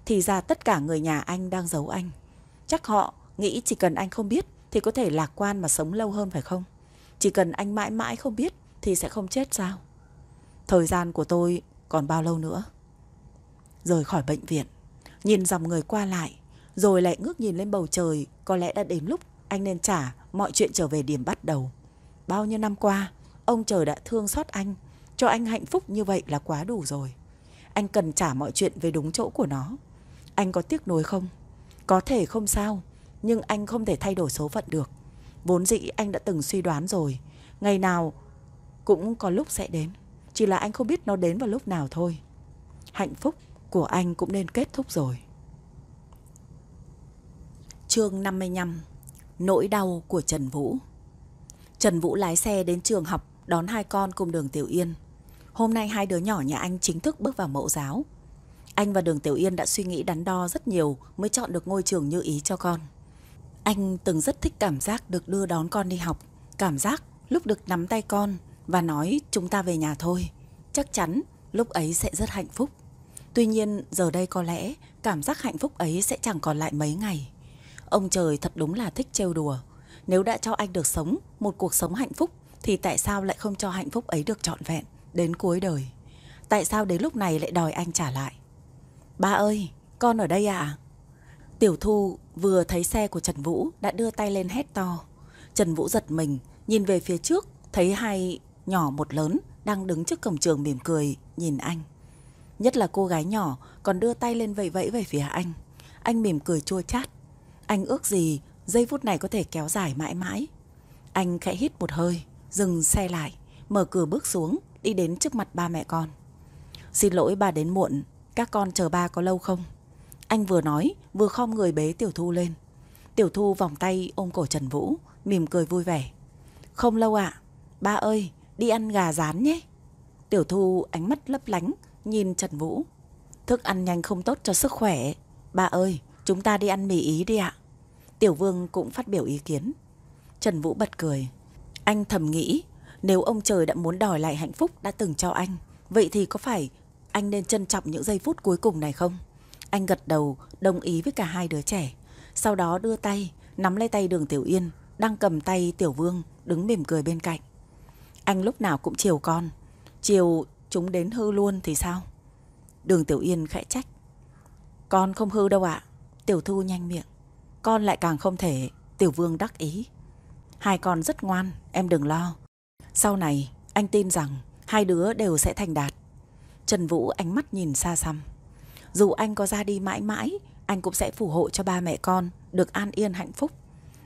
Thì ra tất cả người nhà anh đang giấu anh. Chắc họ nghĩ chỉ cần anh không biết thì có thể lạc quan mà sống lâu hơn phải không? Chỉ cần anh mãi mãi không biết thì sẽ không chết sao? Thời gian của tôi còn bao lâu nữa? Rời khỏi bệnh viện, nhìn dòng người qua lại, rồi lại ngước nhìn lên bầu trời, có lẽ đã đến lúc anh nên trả mọi chuyện trở về điểm bắt đầu. Bao nhiêu năm qua, ông trời đã thương xót anh, cho anh hạnh phúc như vậy là quá đủ rồi. Anh cần trả mọi chuyện về đúng chỗ của nó. Anh có tiếc nuối không? Có thể không sao, nhưng anh không thể thay đổi số phận được. Vốn dĩ anh đã từng suy đoán rồi, ngày nào cũng có lúc sẽ đến. Chỉ là anh không biết nó đến vào lúc nào thôi. Hạnh phúc của anh cũng nên kết thúc rồi. Chương 55 Nỗi đau của Trần Vũ Trần Vũ lái xe đến trường học đón hai con cùng đường Tiểu Yên. Hôm nay hai đứa nhỏ nhà anh chính thức bước vào mẫu giáo. Anh và đường Tiểu Yên đã suy nghĩ đắn đo rất nhiều mới chọn được ngôi trường như ý cho con. Anh từng rất thích cảm giác được đưa đón con đi học. Cảm giác lúc được nắm tay con và nói, chúng ta về nhà thôi. Chắc chắn lúc ấy sẽ rất hạnh phúc. Tuy nhiên giờ đây có lẽ cảm giác hạnh phúc ấy sẽ chẳng còn lại mấy ngày. Ông trời thật đúng là thích trêu đùa. Nếu đã cho anh được sống một cuộc sống hạnh phúc thì tại sao lại không cho hạnh phúc ấy được trọn vẹn đến cuối đời? Tại sao đến lúc này lại đòi anh trả lại? Ba ơi, con ở đây à? Tiểu Thu vừa thấy xe của Trần Vũ đã đưa tay lên hét to. Trần Vũ giật mình, nhìn về phía trước, thấy hai nhỏ một lớn đang đứng trước cổng trường mỉm cười nhìn anh. Nhất là cô gái nhỏ còn đưa tay lên vẫy vẫy về phía anh. Anh mỉm cười chua chát. Anh ước gì giây phút này có thể kéo dài mãi mãi. Anh khẽ hít một hơi, dừng xe lại, mở cửa bước xuống, đi đến trước mặt ba mẹ con. Xin lỗi bà đến muộn, các con chờ ba có lâu không? Anh vừa nói, vừa khom người bế Tiểu Thu lên. Tiểu Thu vòng tay ôm cổ Trần Vũ, mỉm cười vui vẻ. Không lâu ạ, ba ơi, đi ăn gà rán nhé. Tiểu Thu ánh mắt lấp lánh, nhìn Trần Vũ. Thức ăn nhanh không tốt cho sức khỏe. Ba ơi, chúng ta đi ăn mì ý đi ạ. Tiểu Vương cũng phát biểu ý kiến. Trần Vũ bật cười. Anh thầm nghĩ, nếu ông trời đã muốn đòi lại hạnh phúc đã từng cho anh, vậy thì có phải anh nên trân trọng những giây phút cuối cùng này không? Anh gật đầu, đồng ý với cả hai đứa trẻ. Sau đó đưa tay, nắm lấy tay đường Tiểu Yên, đang cầm tay Tiểu Vương, đứng mỉm cười bên cạnh. Anh lúc nào cũng chiều con. Chiều chúng đến hư luôn thì sao? Đường Tiểu Yên khẽ trách. Con không hư đâu ạ. Tiểu Thu nhanh miệng. Con lại càng không thể. Tiểu Vương đắc ý. Hai con rất ngoan, em đừng lo. Sau này, anh tin rằng hai đứa đều sẽ thành đạt. Trần Vũ ánh mắt nhìn xa xăm. Dù anh có ra đi mãi mãi, anh cũng sẽ phù hộ cho ba mẹ con được an yên hạnh phúc.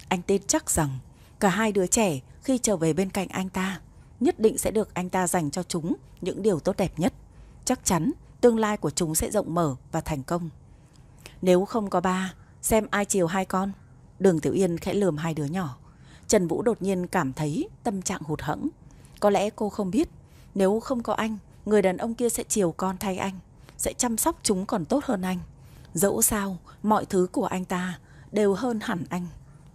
Anh tin chắc rằng cả hai đứa trẻ khi trở về bên cạnh anh ta, nhất định sẽ được anh ta dành cho chúng những điều tốt đẹp nhất. Chắc chắn tương lai của chúng sẽ rộng mở và thành công. Nếu không có ba, xem ai chiều hai con. Đường Tiểu Yên khẽ lườm hai đứa nhỏ. Trần Vũ đột nhiên cảm thấy tâm trạng hụt hẫng. Có lẽ cô không biết, nếu không có anh, người đàn ông kia sẽ chiều con thay anh, sẽ chăm sóc chúng còn tốt hơn anh. Dẫu sao, mọi thứ của anh ta đều hơn hẳn anh.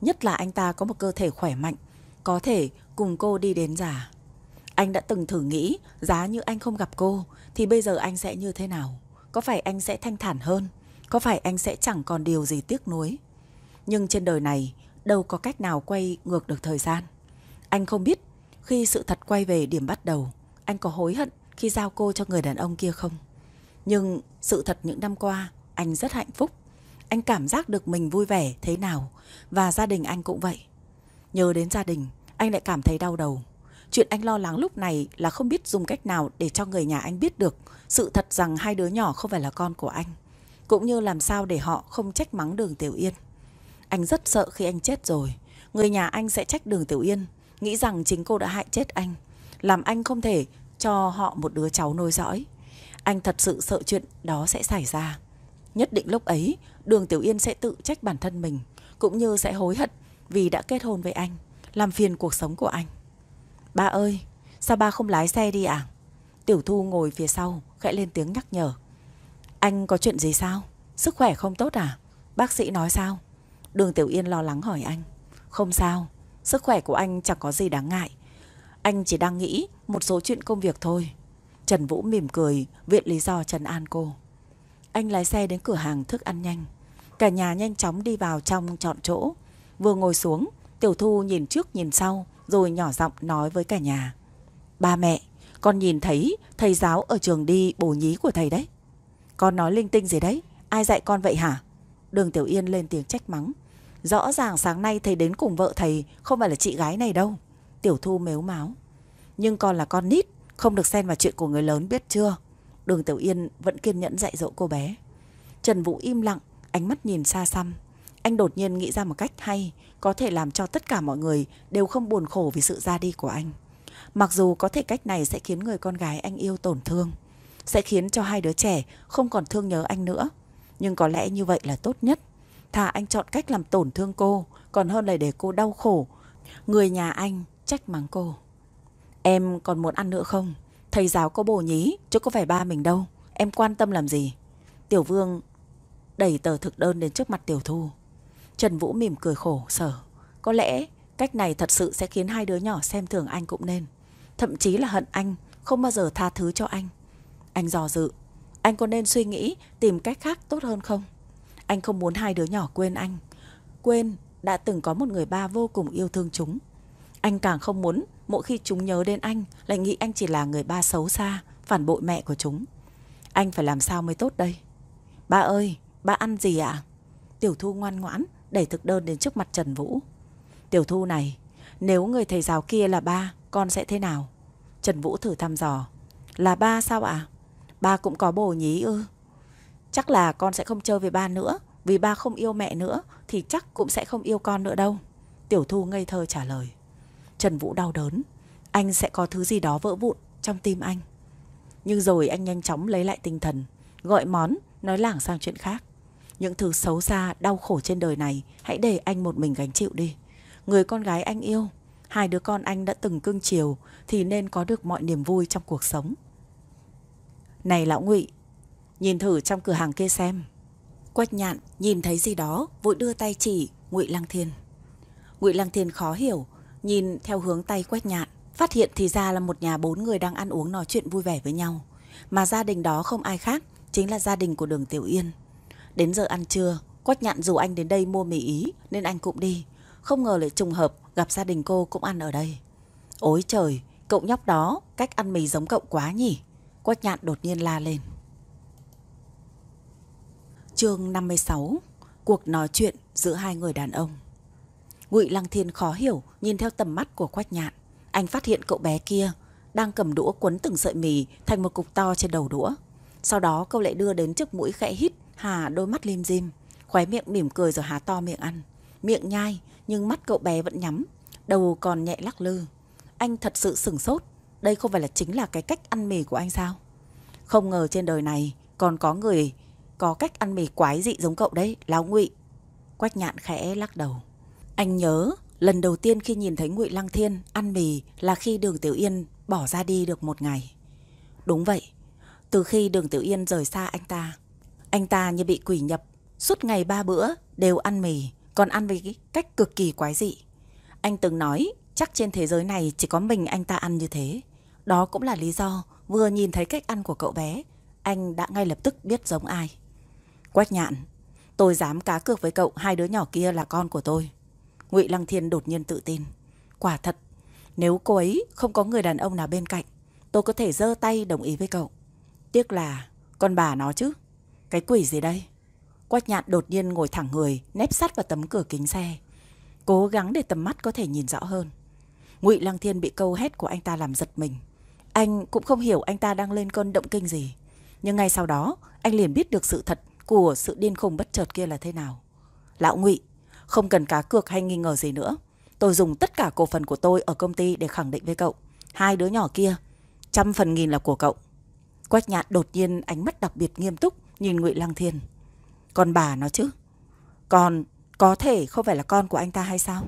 Nhất là anh ta có một cơ thể khỏe mạnh, có thể cùng cô đi đến già. Anh đã từng thử nghĩ giá như anh không gặp cô thì bây giờ anh sẽ như thế nào? Có phải anh sẽ thanh thản hơn? Có phải anh sẽ chẳng còn điều gì tiếc nuối? Nhưng trên đời này đâu có cách nào quay ngược được thời gian. Anh không biết khi sự thật quay về điểm bắt đầu, anh có hối hận khi giao cô cho người đàn ông kia không? Nhưng sự thật những năm qua, anh rất hạnh phúc. Anh cảm giác được mình vui vẻ thế nào và gia đình anh cũng vậy. Nhớ đến gia đình, anh lại cảm thấy đau đầu. Chuyện anh lo lắng lúc này là không biết dùng cách nào để cho người nhà anh biết được sự thật rằng hai đứa nhỏ không phải là con của anh. Cũng như làm sao để họ không trách mắng đường Tiểu Yên. Anh rất sợ khi anh chết rồi, người nhà anh sẽ trách đường Tiểu Yên, nghĩ rằng chính cô đã hại chết anh, làm anh không thể cho họ một đứa cháu nối dõi. Anh thật sự sợ chuyện đó sẽ xảy ra. Nhất định lúc ấy, đường Tiểu Yên sẽ tự trách bản thân mình, cũng như sẽ hối hận vì đã kết hôn với anh, làm phiền cuộc sống của anh. Ba ơi, sao ba không lái xe đi à? Tiểu Thu ngồi phía sau, khẽ lên tiếng nhắc nhở. Anh có chuyện gì sao? Sức khỏe không tốt à? Bác sĩ nói sao? Đường Tiểu Yên lo lắng hỏi anh. Không sao, sức khỏe của anh chẳng có gì đáng ngại. Anh chỉ đang nghĩ một số chuyện công việc thôi. Trần Vũ mỉm cười, viện lý do trần an cô. Anh lái xe đến cửa hàng thức ăn nhanh. Cả nhà nhanh chóng đi vào trong chọn chỗ. Vừa ngồi xuống, Tiểu Thu nhìn trước nhìn sau, rồi nhỏ giọng nói với cả nhà. Ba mẹ, con nhìn thấy thầy giáo ở trường đi bổ nhí của thầy đấy. Con nói linh tinh gì đấy, ai dạy con vậy hả? Đường Tiểu Yên lên tiếng trách mắng. Rõ ràng sáng nay thầy đến cùng vợ thầy không phải là chị gái này đâu. Tiểu Thu mếu máu. Nhưng con là con nít, không được xen vào chuyện của người lớn biết chưa? Đường Tiểu Yên vẫn kiên nhẫn dạy dỗ cô bé. Trần Vũ im lặng, ánh mắt nhìn xa xăm. Anh đột nhiên nghĩ ra một cách hay, có thể làm cho tất cả mọi người đều không buồn khổ vì sự ra đi của anh. Mặc dù có thể cách này sẽ khiến người con gái anh yêu tổn thương, sẽ khiến cho hai đứa trẻ không còn thương nhớ anh nữa. Nhưng có lẽ như vậy là tốt nhất. Thà anh chọn cách làm tổn thương cô, còn hơn là để cô đau khổ. Người nhà anh trách mắng cô. Em còn muốn ăn nữa không? Thầy giáo có bồ nhí, chứ có phải ba mình đâu. Em quan tâm làm gì? Tiểu Vương đẩy tờ thực đơn đến trước mặt Tiểu Thu. Trần Vũ mỉm cười khổ sở. Có lẽ cách này thật sự sẽ khiến hai đứa nhỏ xem thường anh cũng nên. Thậm chí là hận anh, không bao giờ tha thứ cho anh. Anh dò dự. Anh có nên suy nghĩ tìm cách khác tốt hơn không? Anh không muốn hai đứa nhỏ quên anh. Quên đã từng có một người ba vô cùng yêu thương chúng. Anh càng không muốn mỗi khi chúng nhớ đến anh lại nghĩ anh chỉ là người ba xấu xa, phản bội mẹ của chúng. Anh phải làm sao mới tốt đây? Ba ơi, ba ăn gì ạ? À? Tiểu Thu ngoan ngoãn đẩy thực đơn đến trước mặt Trần Vũ. Tiểu Thu này, nếu người thầy giáo kia là ba, con sẽ thế nào? Trần Vũ thử thăm dò. Là ba sao ạ? À? Ba cũng có bồ nhí ư? Chắc là con sẽ không chơi với ba nữa, vì ba không yêu mẹ nữa thì chắc cũng sẽ không yêu con nữa đâu. Tiểu Thu ngây thơ trả lời. Trần Vũ đau đớn, anh sẽ có thứ gì đó vỡ vụn trong tim anh. Nhưng rồi anh nhanh chóng lấy lại tinh thần, gọi món, nói lảng sang chuyện khác. Những thứ xấu xa, đau khổ trên đời này Hãy để anh một mình gánh chịu đi. Người con gái anh yêu Hai đứa con anh đã từng cưng chiều Thì nên có được mọi niềm vui trong cuộc sống. Này lão ngụy Nhìn thử trong cửa hàng kia xem. Quách nhạn nhìn thấy gì đó Vội đưa tay chỉ ngụy Lăng Thiên. Ngụy Lăng Thiên khó hiểu Nhìn theo hướng tay quách nhạn Phát hiện thì ra là một nhà bốn người đang ăn uống nói chuyện vui vẻ với nhau. Mà gia đình đó không ai khác Chính là gia đình của đường Tiểu Yên. Đến giờ ăn trưa, Quách nhạn dù anh đến đây mua mì ý nên anh cũng đi. Không ngờ lại trùng hợp gặp gia đình cô cũng ăn ở đây. Ôi trời, cậu nhóc đó cách ăn mì giống cậu quá nhỉ? Quách nhạn đột nhiên la lên. chương 56 Cuộc nói chuyện giữa hai người đàn ông Ngụy Lăng Thiên khó hiểu nhìn theo tầm mắt của Quách Nhạn. Anh phát hiện cậu bé kia đang cầm đũa quấn từng sợi mì thành một cục to trên đầu đũa. Sau đó cậu lại đưa đến trước mũi khẽ hít, hà đôi mắt lim dim, khóe miệng mỉm cười rồi há to miệng ăn. Miệng nhai, nhưng mắt cậu bé vẫn nhắm, đầu còn nhẹ lắc lư. Anh thật sự sửng sốt, đây không phải là chính là cái cách ăn mì của anh sao? Không ngờ trên đời này còn có người có cách ăn mì quái dị giống cậu đấy, Lão Ngụy. Quách nhạn khẽ lắc đầu. Anh nhớ lần đầu tiên khi nhìn thấy Ngụy Lăng Thiên ăn mì là khi đường Tiểu Yên bỏ ra đi được một ngày. Đúng vậy, từ khi đường Tiểu Yên rời xa anh ta, anh ta như bị quỷ nhập, suốt ngày ba bữa đều ăn mì, còn ăn với cách cực kỳ quái dị. Anh từng nói chắc trên thế giới này chỉ có mình anh ta ăn như thế. Đó cũng là lý do vừa nhìn thấy cách ăn của cậu bé, anh đã ngay lập tức biết giống ai. Quách nhạn, tôi dám cá cược với cậu hai đứa nhỏ kia là con của tôi. Ngụy Lăng Thiên đột nhiên tự tin. Quả thật, nếu cô ấy không có người đàn ông nào bên cạnh, tôi có thể giơ tay đồng ý với cậu. Tiếc là con bà nó chứ. Cái quỷ gì đây? Quách nhạn đột nhiên ngồi thẳng người, nép sát vào tấm cửa kính xe. Cố gắng để tầm mắt có thể nhìn rõ hơn. Ngụy Lăng Thiên bị câu hét của anh ta làm giật mình. Anh cũng không hiểu anh ta đang lên cơn động kinh gì. Nhưng ngay sau đó, anh liền biết được sự thật của sự điên khùng bất chợt kia là thế nào. Lão Ngụy, không cần cá cược hay nghi ngờ gì nữa. Tôi dùng tất cả cổ phần của tôi ở công ty để khẳng định với cậu. Hai đứa nhỏ kia, trăm phần nghìn là của cậu. Quách nhạn đột nhiên ánh mắt đặc biệt nghiêm túc nhìn Ngụy Lăng Thiên. Còn bà nó chứ? Còn có thể không phải là con của anh ta hay sao?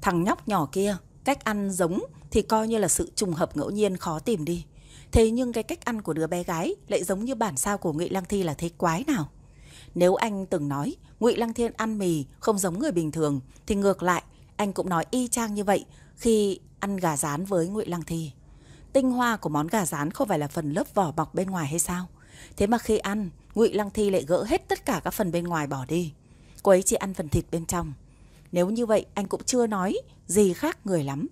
Thằng nhóc nhỏ kia, cách ăn giống thì coi như là sự trùng hợp ngẫu nhiên khó tìm đi. Thế nhưng cái cách ăn của đứa bé gái lại giống như bản sao của Ngụy Lăng Thi là thế quái nào? Nếu anh từng nói Ngụy Lăng Thiên ăn mì không giống người bình thường thì ngược lại anh cũng nói y chang như vậy khi ăn gà rán với Ngụy Lăng Thi. Tinh hoa của món gà rán không phải là phần lớp vỏ bọc bên ngoài hay sao? Thế mà khi ăn, Ngụy Lăng Thi lại gỡ hết tất cả các phần bên ngoài bỏ đi. Cô ấy chỉ ăn phần thịt bên trong. Nếu như vậy anh cũng chưa nói gì khác người lắm.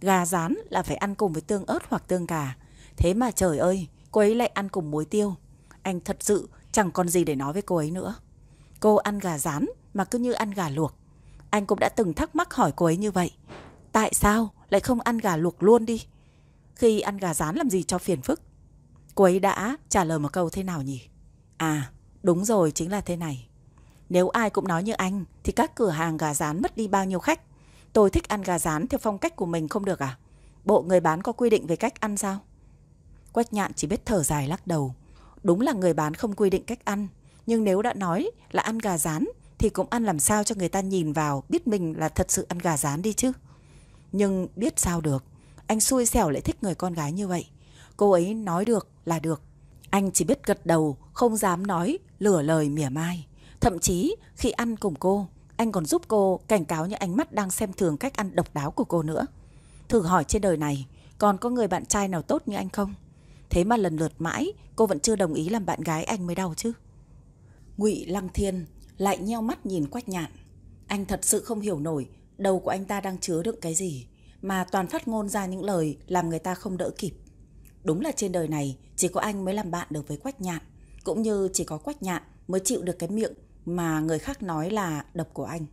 Gà rán là phải ăn cùng với tương ớt hoặc tương cà, Thế mà trời ơi, cô ấy lại ăn cùng muối tiêu. Anh thật sự chẳng còn gì để nói với cô ấy nữa. Cô ăn gà rán mà cứ như ăn gà luộc. Anh cũng đã từng thắc mắc hỏi cô ấy như vậy. Tại sao lại không ăn gà luộc luôn đi? Khi ăn gà rán làm gì cho phiền phức? Cô ấy đã trả lời một câu thế nào nhỉ? À, đúng rồi, chính là thế này. Nếu ai cũng nói như anh thì các cửa hàng gà rán mất đi bao nhiêu khách. Tôi thích ăn gà rán theo phong cách của mình không được à? Bộ người bán có quy định về cách ăn sao? Quách nhạn chỉ biết thở dài lắc đầu. Đúng là người bán không quy định cách ăn. Nhưng nếu đã nói là ăn gà rán thì cũng ăn làm sao cho người ta nhìn vào biết mình là thật sự ăn gà rán đi chứ. Nhưng biết sao được. Anh xui xẻo lại thích người con gái như vậy. Cô ấy nói được là được. Anh chỉ biết gật đầu, không dám nói, lửa lời mỉa mai. Thậm chí khi ăn cùng cô, anh còn giúp cô cảnh cáo những ánh mắt đang xem thường cách ăn độc đáo của cô nữa. Thử hỏi trên đời này, còn có người bạn trai nào tốt như anh không? Thế mà lần lượt mãi, cô vẫn chưa đồng ý làm bạn gái anh mới đau chứ. Ngụy Lăng Thiên lại nheo mắt nhìn Quách Nhạn. Anh thật sự không hiểu nổi đầu của anh ta đang chứa đựng cái gì, mà toàn phát ngôn ra những lời làm người ta không đỡ kịp. Đúng là trên đời này chỉ có anh mới làm bạn được với Quách Nhạn, cũng như chỉ có Quách Nhạn mới chịu được cái miệng mà người khác nói là độc của anh.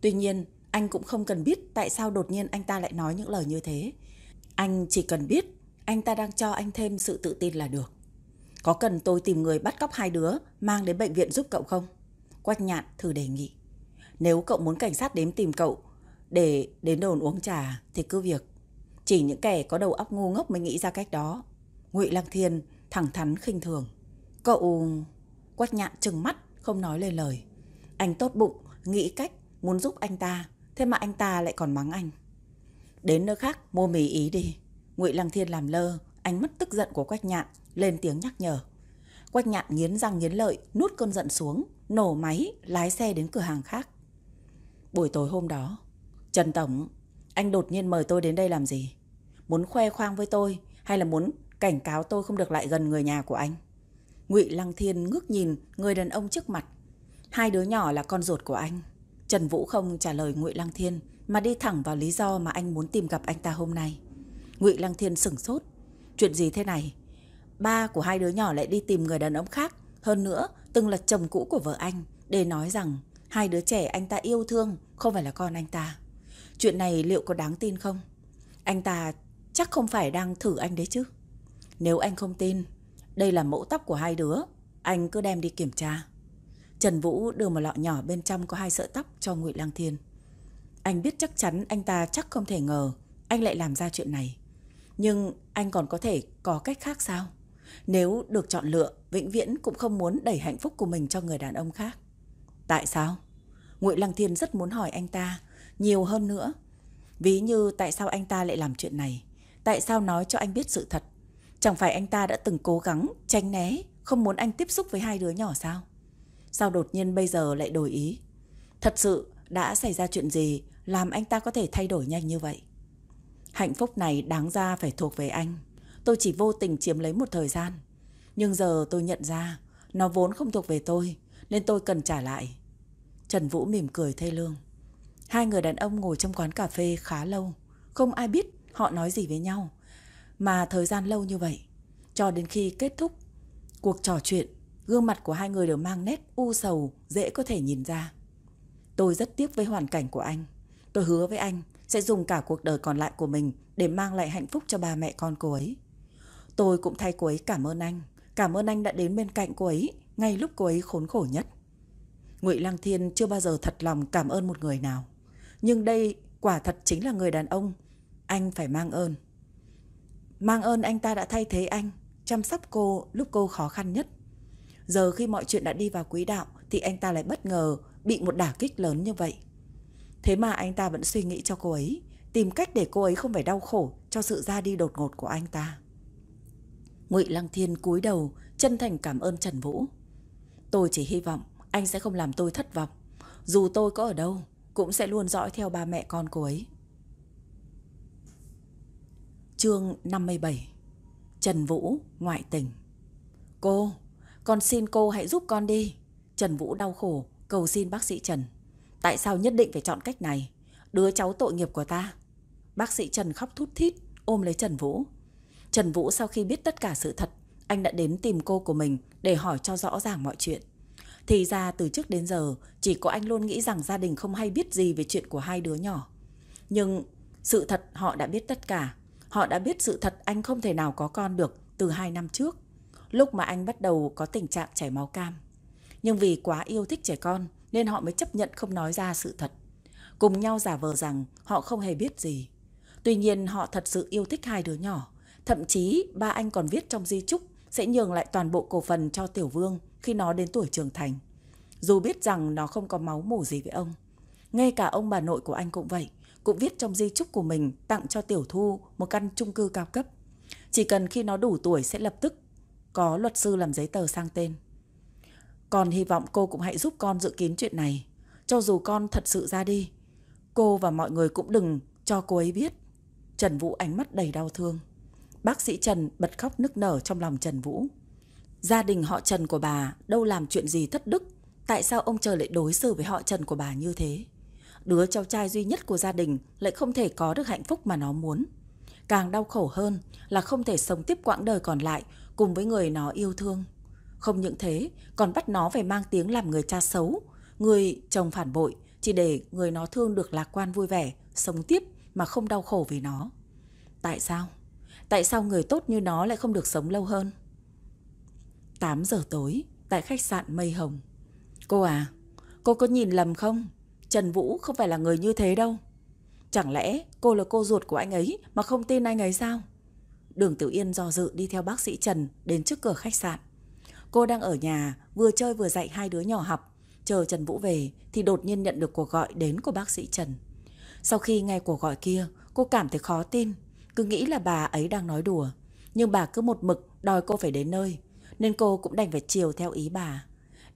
Tuy nhiên, anh cũng không cần biết tại sao đột nhiên anh ta lại nói những lời như thế. Anh chỉ cần biết anh ta đang cho anh thêm sự tự tin là được. Có cần tôi tìm người bắt cóc hai đứa mang đến bệnh viện giúp cậu không? Quách nhạn thử đề nghị. Nếu cậu muốn cảnh sát đến tìm cậu để đến đồn uống trà thì cứ việc. Chỉ những kẻ có đầu óc ngu ngốc mới nghĩ ra cách đó. Ngụy Lăng Thiên thẳng thắn khinh thường. Cậu... Quách nhạn trừng mắt không nói lời lời. Anh tốt bụng, nghĩ cách, muốn giúp anh ta, thế mà anh ta lại còn mắng anh. Đến nơi khác mua mì ý đi. Ngụy Lăng Thiên làm lơ, ánh mắt tức giận của Quách Nhạn lên tiếng nhắc nhở. Quách Nhạn nghiến răng nghiến lợi, nuốt cơn giận xuống, nổ máy, lái xe đến cửa hàng khác. Buổi tối hôm đó, Trần Tổng, anh đột nhiên mời tôi đến đây làm gì? Muốn khoe khoang với tôi hay là muốn cảnh cáo tôi không được lại gần người nhà của anh? Ngụy Lăng Thiên ngước nhìn người đàn ông trước mặt. Hai đứa nhỏ là con ruột của anh. Trần Vũ không trả lời Ngụy Lăng Thiên mà đi thẳng vào lý do mà anh muốn tìm gặp anh ta hôm nay. Ngụy Lăng Thiên sửng sốt. Chuyện gì thế này? Ba của hai đứa nhỏ lại đi tìm người đàn ông khác. Hơn nữa, từng là chồng cũ của vợ anh để nói rằng hai đứa trẻ anh ta yêu thương không phải là con anh ta. Chuyện này liệu có đáng tin không? Anh ta chắc không phải đang thử anh đấy chứ. Nếu anh không tin, đây là mẫu tóc của hai đứa, anh cứ đem đi kiểm tra. Trần Vũ đưa một lọ nhỏ bên trong có hai sợi tóc cho Ngụy Lăng Thiên. Anh biết chắc chắn anh ta chắc không thể ngờ anh lại làm ra chuyện này. Nhưng anh còn có thể có cách khác sao? Nếu được chọn lựa, vĩnh viễn cũng không muốn đẩy hạnh phúc của mình cho người đàn ông khác. Tại sao? Ngụy Lăng Thiên rất muốn hỏi anh ta nhiều hơn nữa. Ví như tại sao anh ta lại làm chuyện này? Tại sao nói cho anh biết sự thật? Chẳng phải anh ta đã từng cố gắng tránh né, không muốn anh tiếp xúc với hai đứa nhỏ sao? Sao đột nhiên bây giờ lại đổi ý? Thật sự đã xảy ra chuyện gì làm anh ta có thể thay đổi nhanh như vậy? Hạnh phúc này đáng ra phải thuộc về anh. Tôi chỉ vô tình chiếm lấy một thời gian. Nhưng giờ tôi nhận ra nó vốn không thuộc về tôi nên tôi cần trả lại. Trần Vũ mỉm cười thê lương. Hai người đàn ông ngồi trong quán cà phê khá lâu. Không ai biết họ nói gì với nhau. Mà thời gian lâu như vậy. Cho đến khi kết thúc cuộc trò chuyện, gương mặt của hai người đều mang nét u sầu dễ có thể nhìn ra. Tôi rất tiếc với hoàn cảnh của anh. Tôi hứa với anh sẽ dùng cả cuộc đời còn lại của mình để mang lại hạnh phúc cho ba mẹ con cô ấy. Tôi cũng thay cô ấy cảm ơn anh. Cảm ơn anh đã đến bên cạnh cô ấy ngay lúc cô ấy khốn khổ nhất. Ngụy Lăng Thiên chưa bao giờ thật lòng cảm ơn một người nào. Nhưng đây quả thật chính là người đàn ông anh phải mang ơn. Mang ơn anh ta đã thay thế anh, chăm sóc cô lúc cô khó khăn nhất. Giờ khi mọi chuyện đã đi vào quỹ đạo thì anh ta lại bất ngờ bị một đả kích lớn như vậy. Thế mà anh ta vẫn suy nghĩ cho cô ấy, tìm cách để cô ấy không phải đau khổ cho sự ra đi đột ngột của anh ta. Ngụy Lăng Thiên cúi đầu, chân thành cảm ơn Trần Vũ. Tôi chỉ hy vọng anh sẽ không làm tôi thất vọng. Dù tôi có ở đâu, cũng sẽ luôn dõi theo ba mẹ con cô ấy. Chương 57 Trần Vũ ngoại tình Cô, con xin cô hãy giúp con đi. Trần Vũ đau khổ, cầu xin bác sĩ Trần. Tại sao nhất định phải chọn cách này? Đứa cháu tội nghiệp của ta. Bác sĩ Trần khóc thút thít, ôm lấy Trần Vũ. Trần Vũ sau khi biết tất cả sự thật, anh đã đến tìm cô của mình để hỏi cho rõ ràng mọi chuyện. Thì ra từ trước đến giờ, chỉ có anh luôn nghĩ rằng gia đình không hay biết gì về chuyện của hai đứa nhỏ. Nhưng sự thật họ đã biết tất cả. Họ đã biết sự thật anh không thể nào có con được từ hai năm trước, lúc mà anh bắt đầu có tình trạng chảy máu cam. Nhưng vì quá yêu thích trẻ con nên họ mới chấp nhận không nói ra sự thật. Cùng nhau giả vờ rằng họ không hề biết gì. Tuy nhiên họ thật sự yêu thích hai đứa nhỏ. Thậm chí ba anh còn viết trong di chúc sẽ nhường lại toàn bộ cổ phần cho Tiểu Vương khi nó đến tuổi trưởng thành. Dù biết rằng nó không có máu mủ gì với ông. Ngay cả ông bà nội của anh cũng vậy, cũng viết trong di chúc của mình tặng cho Tiểu Thu một căn chung cư cao cấp. Chỉ cần khi nó đủ tuổi sẽ lập tức có luật sư làm giấy tờ sang tên. Còn hy vọng cô cũng hãy giúp con dự kiến chuyện này. Cho dù con thật sự ra đi, cô và mọi người cũng đừng cho cô ấy biết. Trần Vũ ánh mắt đầy đau thương. Bác sĩ Trần bật khóc nức nở trong lòng Trần Vũ. Gia đình họ Trần của bà đâu làm chuyện gì thất đức. Tại sao ông trời lại đối xử với họ Trần của bà như thế? Đứa cháu trai duy nhất của gia đình lại không thể có được hạnh phúc mà nó muốn. Càng đau khổ hơn là không thể sống tiếp quãng đời còn lại cùng với người nó yêu thương. Không những thế, còn bắt nó phải mang tiếng làm người cha xấu, người chồng phản bội, chỉ để người nó thương được lạc quan vui vẻ, sống tiếp mà không đau khổ vì nó. Tại sao? Tại sao người tốt như nó lại không được sống lâu hơn? 8 giờ tối, tại khách sạn Mây Hồng. Cô à, cô có nhìn lầm không? Trần Vũ không phải là người như thế đâu. Chẳng lẽ cô là cô ruột của anh ấy mà không tin anh ấy sao? Đường Tiểu Yên do dự đi theo bác sĩ Trần đến trước cửa khách sạn. Cô đang ở nhà, vừa chơi vừa dạy hai đứa nhỏ học. Chờ Trần Vũ về thì đột nhiên nhận được cuộc gọi đến của bác sĩ Trần. Sau khi nghe cuộc gọi kia, cô cảm thấy khó tin, cứ nghĩ là bà ấy đang nói đùa. Nhưng bà cứ một mực đòi cô phải đến nơi, nên cô cũng đành phải chiều theo ý bà.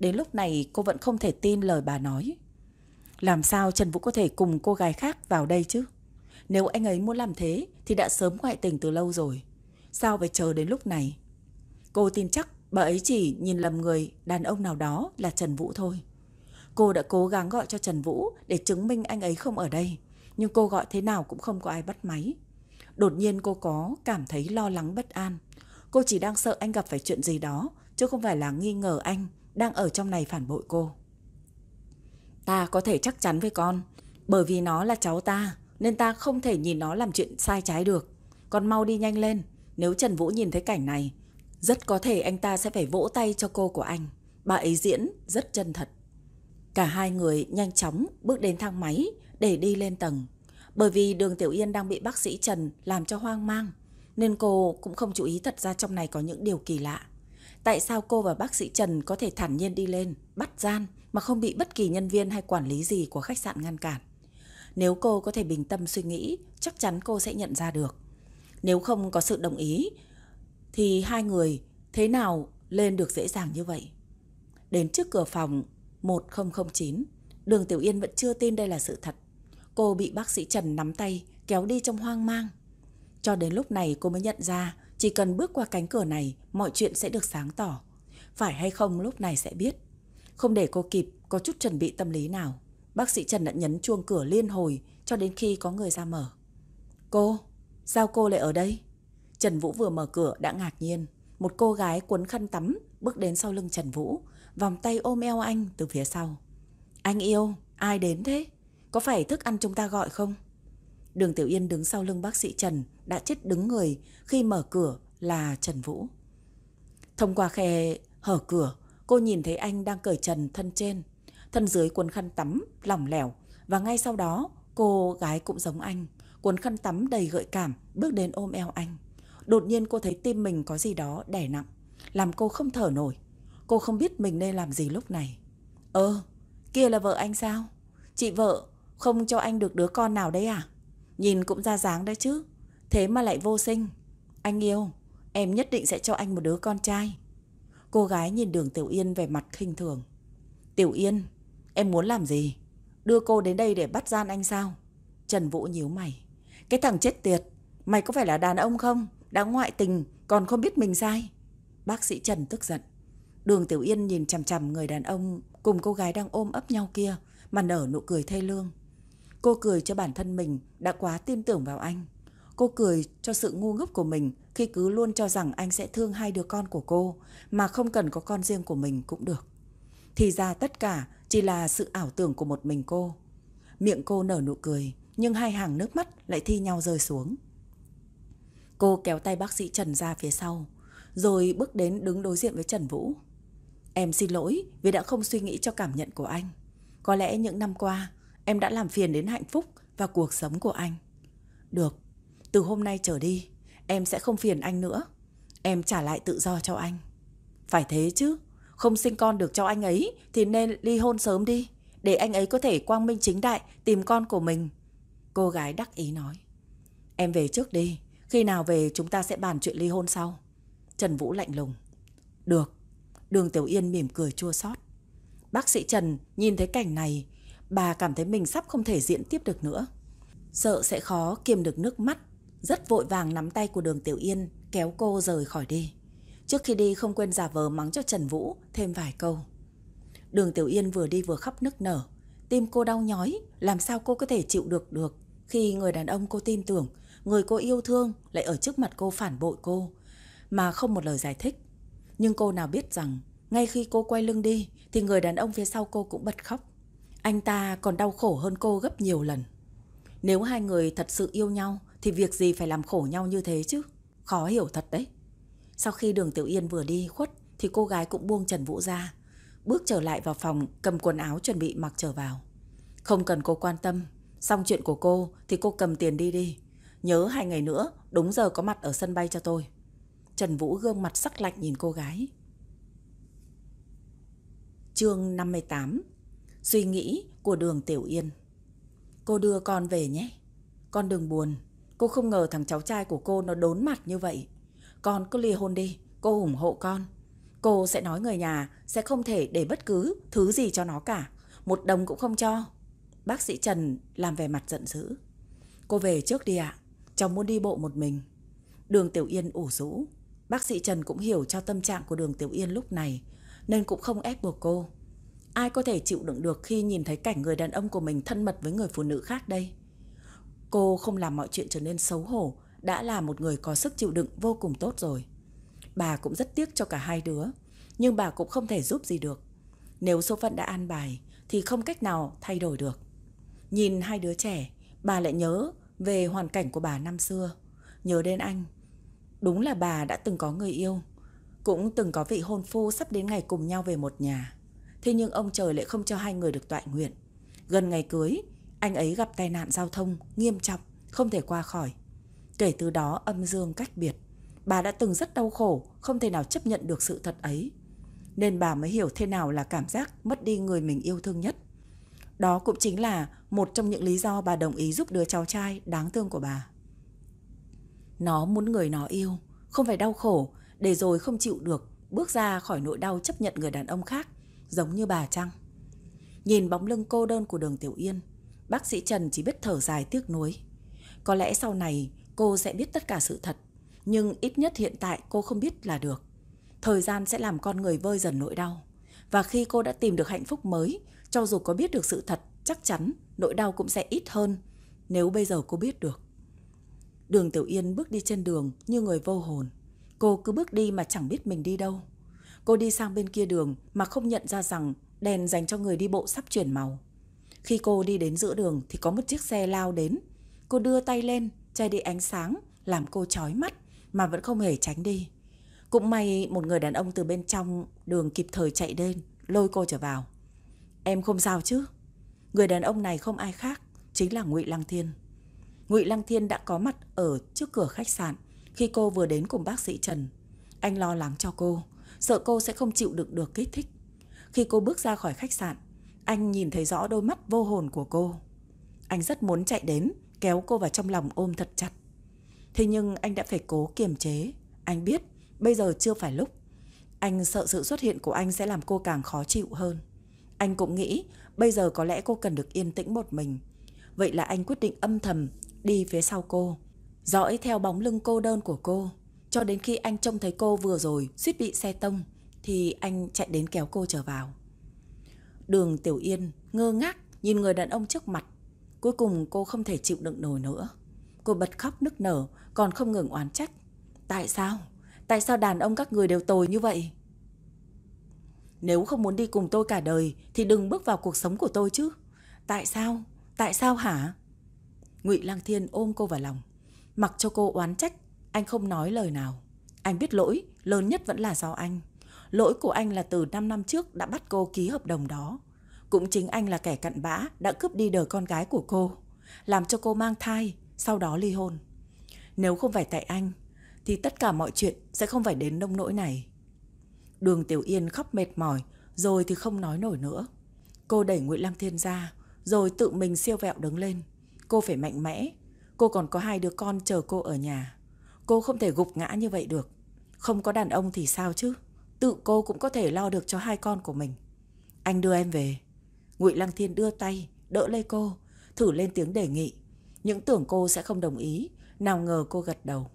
Đến lúc này, cô vẫn không thể tin lời bà nói. Làm sao Trần Vũ có thể cùng cô gái khác vào đây chứ? Nếu anh ấy muốn làm thế, thì đã sớm ngoại tình từ lâu rồi. Sao phải chờ đến lúc này? Cô tin chắc bà ấy chỉ nhìn lầm người đàn ông nào đó là Trần Vũ thôi. Cô đã cố gắng gọi cho Trần Vũ để chứng minh anh ấy không ở đây. Nhưng cô gọi thế nào cũng không có ai bắt máy. Đột nhiên cô có cảm thấy lo lắng bất an. Cô chỉ đang sợ anh gặp phải chuyện gì đó, chứ không phải là nghi ngờ anh đang ở trong này phản bội cô. Ta có thể chắc chắn với con, bởi vì nó là cháu ta, nên ta không thể nhìn nó làm chuyện sai trái được. Con mau đi nhanh lên, nếu Trần Vũ nhìn thấy cảnh này, rất có thể anh ta sẽ phải vỗ tay cho cô của anh. Bà ấy diễn rất chân thật. Cả hai người nhanh chóng bước đến thang máy để đi lên tầng. Bởi vì đường Tiểu Yên đang bị bác sĩ Trần làm cho hoang mang, nên cô cũng không chú ý thật ra trong này có những điều kỳ lạ. Tại sao cô và bác sĩ Trần có thể thản nhiên đi lên, bắt gian mà không bị bất kỳ nhân viên hay quản lý gì của khách sạn ngăn cản? Nếu cô có thể bình tâm suy nghĩ, chắc chắn cô sẽ nhận ra được. Nếu không có sự đồng ý, thì hai người thế nào lên được dễ dàng như vậy? Đến trước cửa phòng 1009, đường Tiểu Yên vẫn chưa tin đây là sự thật. Cô bị bác sĩ Trần nắm tay, kéo đi trong hoang mang. Cho đến lúc này cô mới nhận ra chỉ cần bước qua cánh cửa này, mọi chuyện sẽ được sáng tỏ. Phải hay không lúc này sẽ biết. Không để cô kịp có chút chuẩn bị tâm lý nào. Bác sĩ Trần đã nhấn chuông cửa liên hồi cho đến khi có người ra mở. Cô, sao cô lại ở đây? Trần Vũ vừa mở cửa đã ngạc nhiên. Một cô gái cuốn khăn tắm bước đến sau lưng Trần Vũ, vòng tay ôm eo anh từ phía sau. Anh yêu, ai đến thế? Có phải thức ăn chúng ta gọi không? Đường Tiểu Yên đứng sau lưng bác sĩ Trần đã chết đứng người khi mở cửa là Trần Vũ. Thông qua khe hở cửa, cô nhìn thấy anh đang cởi trần thân trên, thân dưới quần khăn tắm lỏng lẻo và ngay sau đó cô gái cũng giống anh, quần khăn tắm đầy gợi cảm bước đến ôm eo anh. Đột nhiên cô thấy tim mình có gì đó đè nặng, làm cô không thở nổi. Cô không biết mình nên làm gì lúc này. Ơ, kia là vợ anh sao? Chị vợ không cho anh được đứa con nào đấy à? Nhìn cũng ra dáng đấy chứ. Thế mà lại vô sinh. Anh yêu, em nhất định sẽ cho anh một đứa con trai. Cô gái nhìn đường Tiểu Yên về mặt khinh thường. Tiểu Yên, em muốn làm gì? Đưa cô đến đây để bắt gian anh sao? Trần Vũ nhíu mày. Cái thằng chết tiệt, mày có phải là đàn ông không? Đã ngoại tình, còn không biết mình sai. Bác sĩ Trần tức giận. Đường Tiểu Yên nhìn chằm chằm người đàn ông cùng cô gái đang ôm ấp nhau kia mà nở nụ cười thê lương. Cô cười cho bản thân mình đã quá tin tưởng vào anh. Cô cười cho sự ngu ngốc của mình khi cứ luôn cho rằng anh sẽ thương hai đứa con của cô, mà không cần có con riêng của mình cũng được. Thì ra tất cả chỉ là sự ảo tưởng của một mình cô. Miệng cô nở nụ cười, nhưng hai hàng nước mắt lại thi nhau rơi xuống. Cô kéo tay bác sĩ Trần ra phía sau, rồi bước đến đứng đối diện với Trần Vũ. Em xin lỗi vì đã không suy nghĩ cho cảm nhận của anh. Có lẽ những năm qua em đã làm phiền đến hạnh phúc và cuộc sống của anh. Được, từ hôm nay trở đi, em sẽ không phiền anh nữa. Em trả lại tự do cho anh. Phải thế chứ, không sinh con được cho anh ấy thì nên ly hôn sớm đi, để anh ấy có thể quang minh chính đại tìm con của mình. Cô gái đắc ý nói. Em về trước đi, khi nào về chúng ta sẽ bàn chuyện ly hôn sau. Trần Vũ lạnh lùng. Được. Đường Tiểu Yên mỉm cười chua xót. Bác sĩ Trần nhìn thấy cảnh này, bà cảm thấy mình sắp không thể diễn tiếp được nữa. Sợ sẽ khó kiềm được nước mắt, rất vội vàng nắm tay của đường Tiểu Yên kéo cô rời khỏi đi. Trước khi đi không quên giả vờ mắng cho Trần Vũ thêm vài câu. Đường Tiểu Yên vừa đi vừa khóc nức nở, tim cô đau nhói, làm sao cô có thể chịu được được khi người đàn ông cô tin tưởng, người cô yêu thương lại ở trước mặt cô phản bội cô, mà không một lời giải thích. Nhưng cô nào biết rằng ngay khi cô quay lưng đi thì người đàn ông phía sau cô cũng bật khóc. Anh ta còn đau khổ hơn cô gấp nhiều lần. Nếu hai người thật sự yêu nhau, thì việc gì phải làm khổ nhau như thế chứ? Khó hiểu thật đấy. Sau khi đường Tiểu Yên vừa đi khuất, thì cô gái cũng buông Trần Vũ ra. Bước trở lại vào phòng, cầm quần áo chuẩn bị mặc trở vào. Không cần cô quan tâm. Xong chuyện của cô thì cô cầm tiền đi đi. Nhớ hai ngày nữa, đúng giờ có mặt ở sân bay cho tôi. Trần Vũ gương mặt sắc lạnh nhìn cô gái. Chương 58 Suy nghĩ của đường Tiểu Yên Cô đưa con về nhé. Con đừng buồn. Cô không ngờ thằng cháu trai của cô nó đốn mặt như vậy. Con cứ ly hôn đi. Cô ủng hộ con. Cô sẽ nói người nhà sẽ không thể để bất cứ thứ gì cho nó cả. Một đồng cũng không cho. Bác sĩ Trần làm vẻ mặt giận dữ. Cô về trước đi ạ. Cháu muốn đi bộ một mình. Đường Tiểu Yên ủ rũ. Bác sĩ Trần cũng hiểu cho tâm trạng của đường Tiểu Yên lúc này, nên cũng không ép buộc cô. Ai có thể chịu đựng được khi nhìn thấy cảnh người đàn ông của mình thân mật với người phụ nữ khác đây? Cô không làm mọi chuyện trở nên xấu hổ, đã là một người có sức chịu đựng vô cùng tốt rồi. Bà cũng rất tiếc cho cả hai đứa, nhưng bà cũng không thể giúp gì được. Nếu số phận đã an bài thì không cách nào thay đổi được. Nhìn hai đứa trẻ, bà lại nhớ về hoàn cảnh của bà năm xưa, nhớ đến anh. Đúng là bà đã từng có người yêu, cũng từng có vị hôn phu sắp đến ngày cùng nhau về một nhà. Thế nhưng ông trời lại không cho hai người được tọa nguyện. Gần ngày cưới, anh ấy gặp tai nạn giao thông nghiêm trọng, không thể qua khỏi. Kể từ đó âm dương cách biệt. Bà đã từng rất đau khổ, không thể nào chấp nhận được sự thật ấy. Nên bà mới hiểu thế nào là cảm giác mất đi người mình yêu thương nhất. Đó cũng chính là một trong những lý do bà đồng ý giúp đứa cháu trai đáng thương của bà. Nó muốn người nó yêu, không phải đau khổ, để rồi không chịu được, bước ra khỏi nỗi đau chấp nhận người đàn ông khác, giống như bà Trăng. Nhìn bóng lưng cô đơn của đường Tiểu Yên, bác sĩ Trần chỉ biết thở dài tiếc nuối. Có lẽ sau này cô sẽ biết tất cả sự thật, nhưng ít nhất hiện tại cô không biết là được. Thời gian sẽ làm con người vơi dần nỗi đau. Và khi cô đã tìm được hạnh phúc mới, cho dù có biết được sự thật, chắc chắn nỗi đau cũng sẽ ít hơn nếu bây giờ cô biết được. Đường Tiểu Yên bước đi trên đường như người vô hồn. Cô cứ bước đi mà chẳng biết mình đi đâu. Cô đi sang bên kia đường mà không nhận ra rằng đèn dành cho người đi bộ sắp chuyển màu. Khi cô đi đến giữa đường thì có một chiếc xe lao đến. Cô đưa tay lên, che đi ánh sáng, làm cô chói mắt mà vẫn không hề tránh đi. Cũng may một người đàn ông từ bên trong đường kịp thời chạy đến, lôi cô trở vào. Em không sao chứ? Người đàn ông này không ai khác, chính là Ngụy Lăng Thiên. Ngụy Lăng Thiên đã có mặt ở trước cửa khách sạn khi cô vừa đến cùng bác sĩ Trần. Anh lo lắng cho cô, sợ cô sẽ không chịu được được kích thích. Khi cô bước ra khỏi khách sạn, anh nhìn thấy rõ đôi mắt vô hồn của cô. Anh rất muốn chạy đến, kéo cô vào trong lòng ôm thật chặt. Thế nhưng anh đã phải cố kiềm chế. Anh biết bây giờ chưa phải lúc. Anh sợ sự xuất hiện của anh sẽ làm cô càng khó chịu hơn. Anh cũng nghĩ bây giờ có lẽ cô cần được yên tĩnh một mình. Vậy là anh quyết định âm thầm đi phía sau cô, dõi theo bóng lưng cô đơn của cô. Cho đến khi anh trông thấy cô vừa rồi suýt bị xe tông thì anh chạy đến kéo cô trở vào. Đường Tiểu Yên ngơ ngác nhìn người đàn ông trước mặt. Cuối cùng cô không thể chịu đựng nổi nữa. Cô bật khóc nức nở còn không ngừng oán trách. Tại sao? Tại sao đàn ông các người đều tồi như vậy? Nếu không muốn đi cùng tôi cả đời thì đừng bước vào cuộc sống của tôi chứ. Tại sao? Tại sao hả? Ngụy Lang Thiên ôm cô vào lòng, mặc cho cô oán trách, anh không nói lời nào. Anh biết lỗi, lớn nhất vẫn là do anh. Lỗi của anh là từ 5 năm trước đã bắt cô ký hợp đồng đó. Cũng chính anh là kẻ cặn bã đã cướp đi đời con gái của cô, làm cho cô mang thai, sau đó ly hôn. Nếu không phải tại anh, thì tất cả mọi chuyện sẽ không phải đến nông nỗi này. Đường Tiểu Yên khóc mệt mỏi, rồi thì không nói nổi nữa. Cô đẩy nguyễn Lăng Thiên ra, rồi tự mình siêu vẹo đứng lên. Cô phải mạnh mẽ, cô còn có hai đứa con chờ cô ở nhà. Cô không thể gục ngã như vậy được. Không có đàn ông thì sao chứ? Tự cô cũng có thể lo được cho hai con của mình. Anh đưa em về. Ngụy Lăng Thiên đưa tay, đỡ lấy cô, thử lên tiếng đề nghị. Những tưởng cô sẽ không đồng ý, nào ngờ cô gật đầu.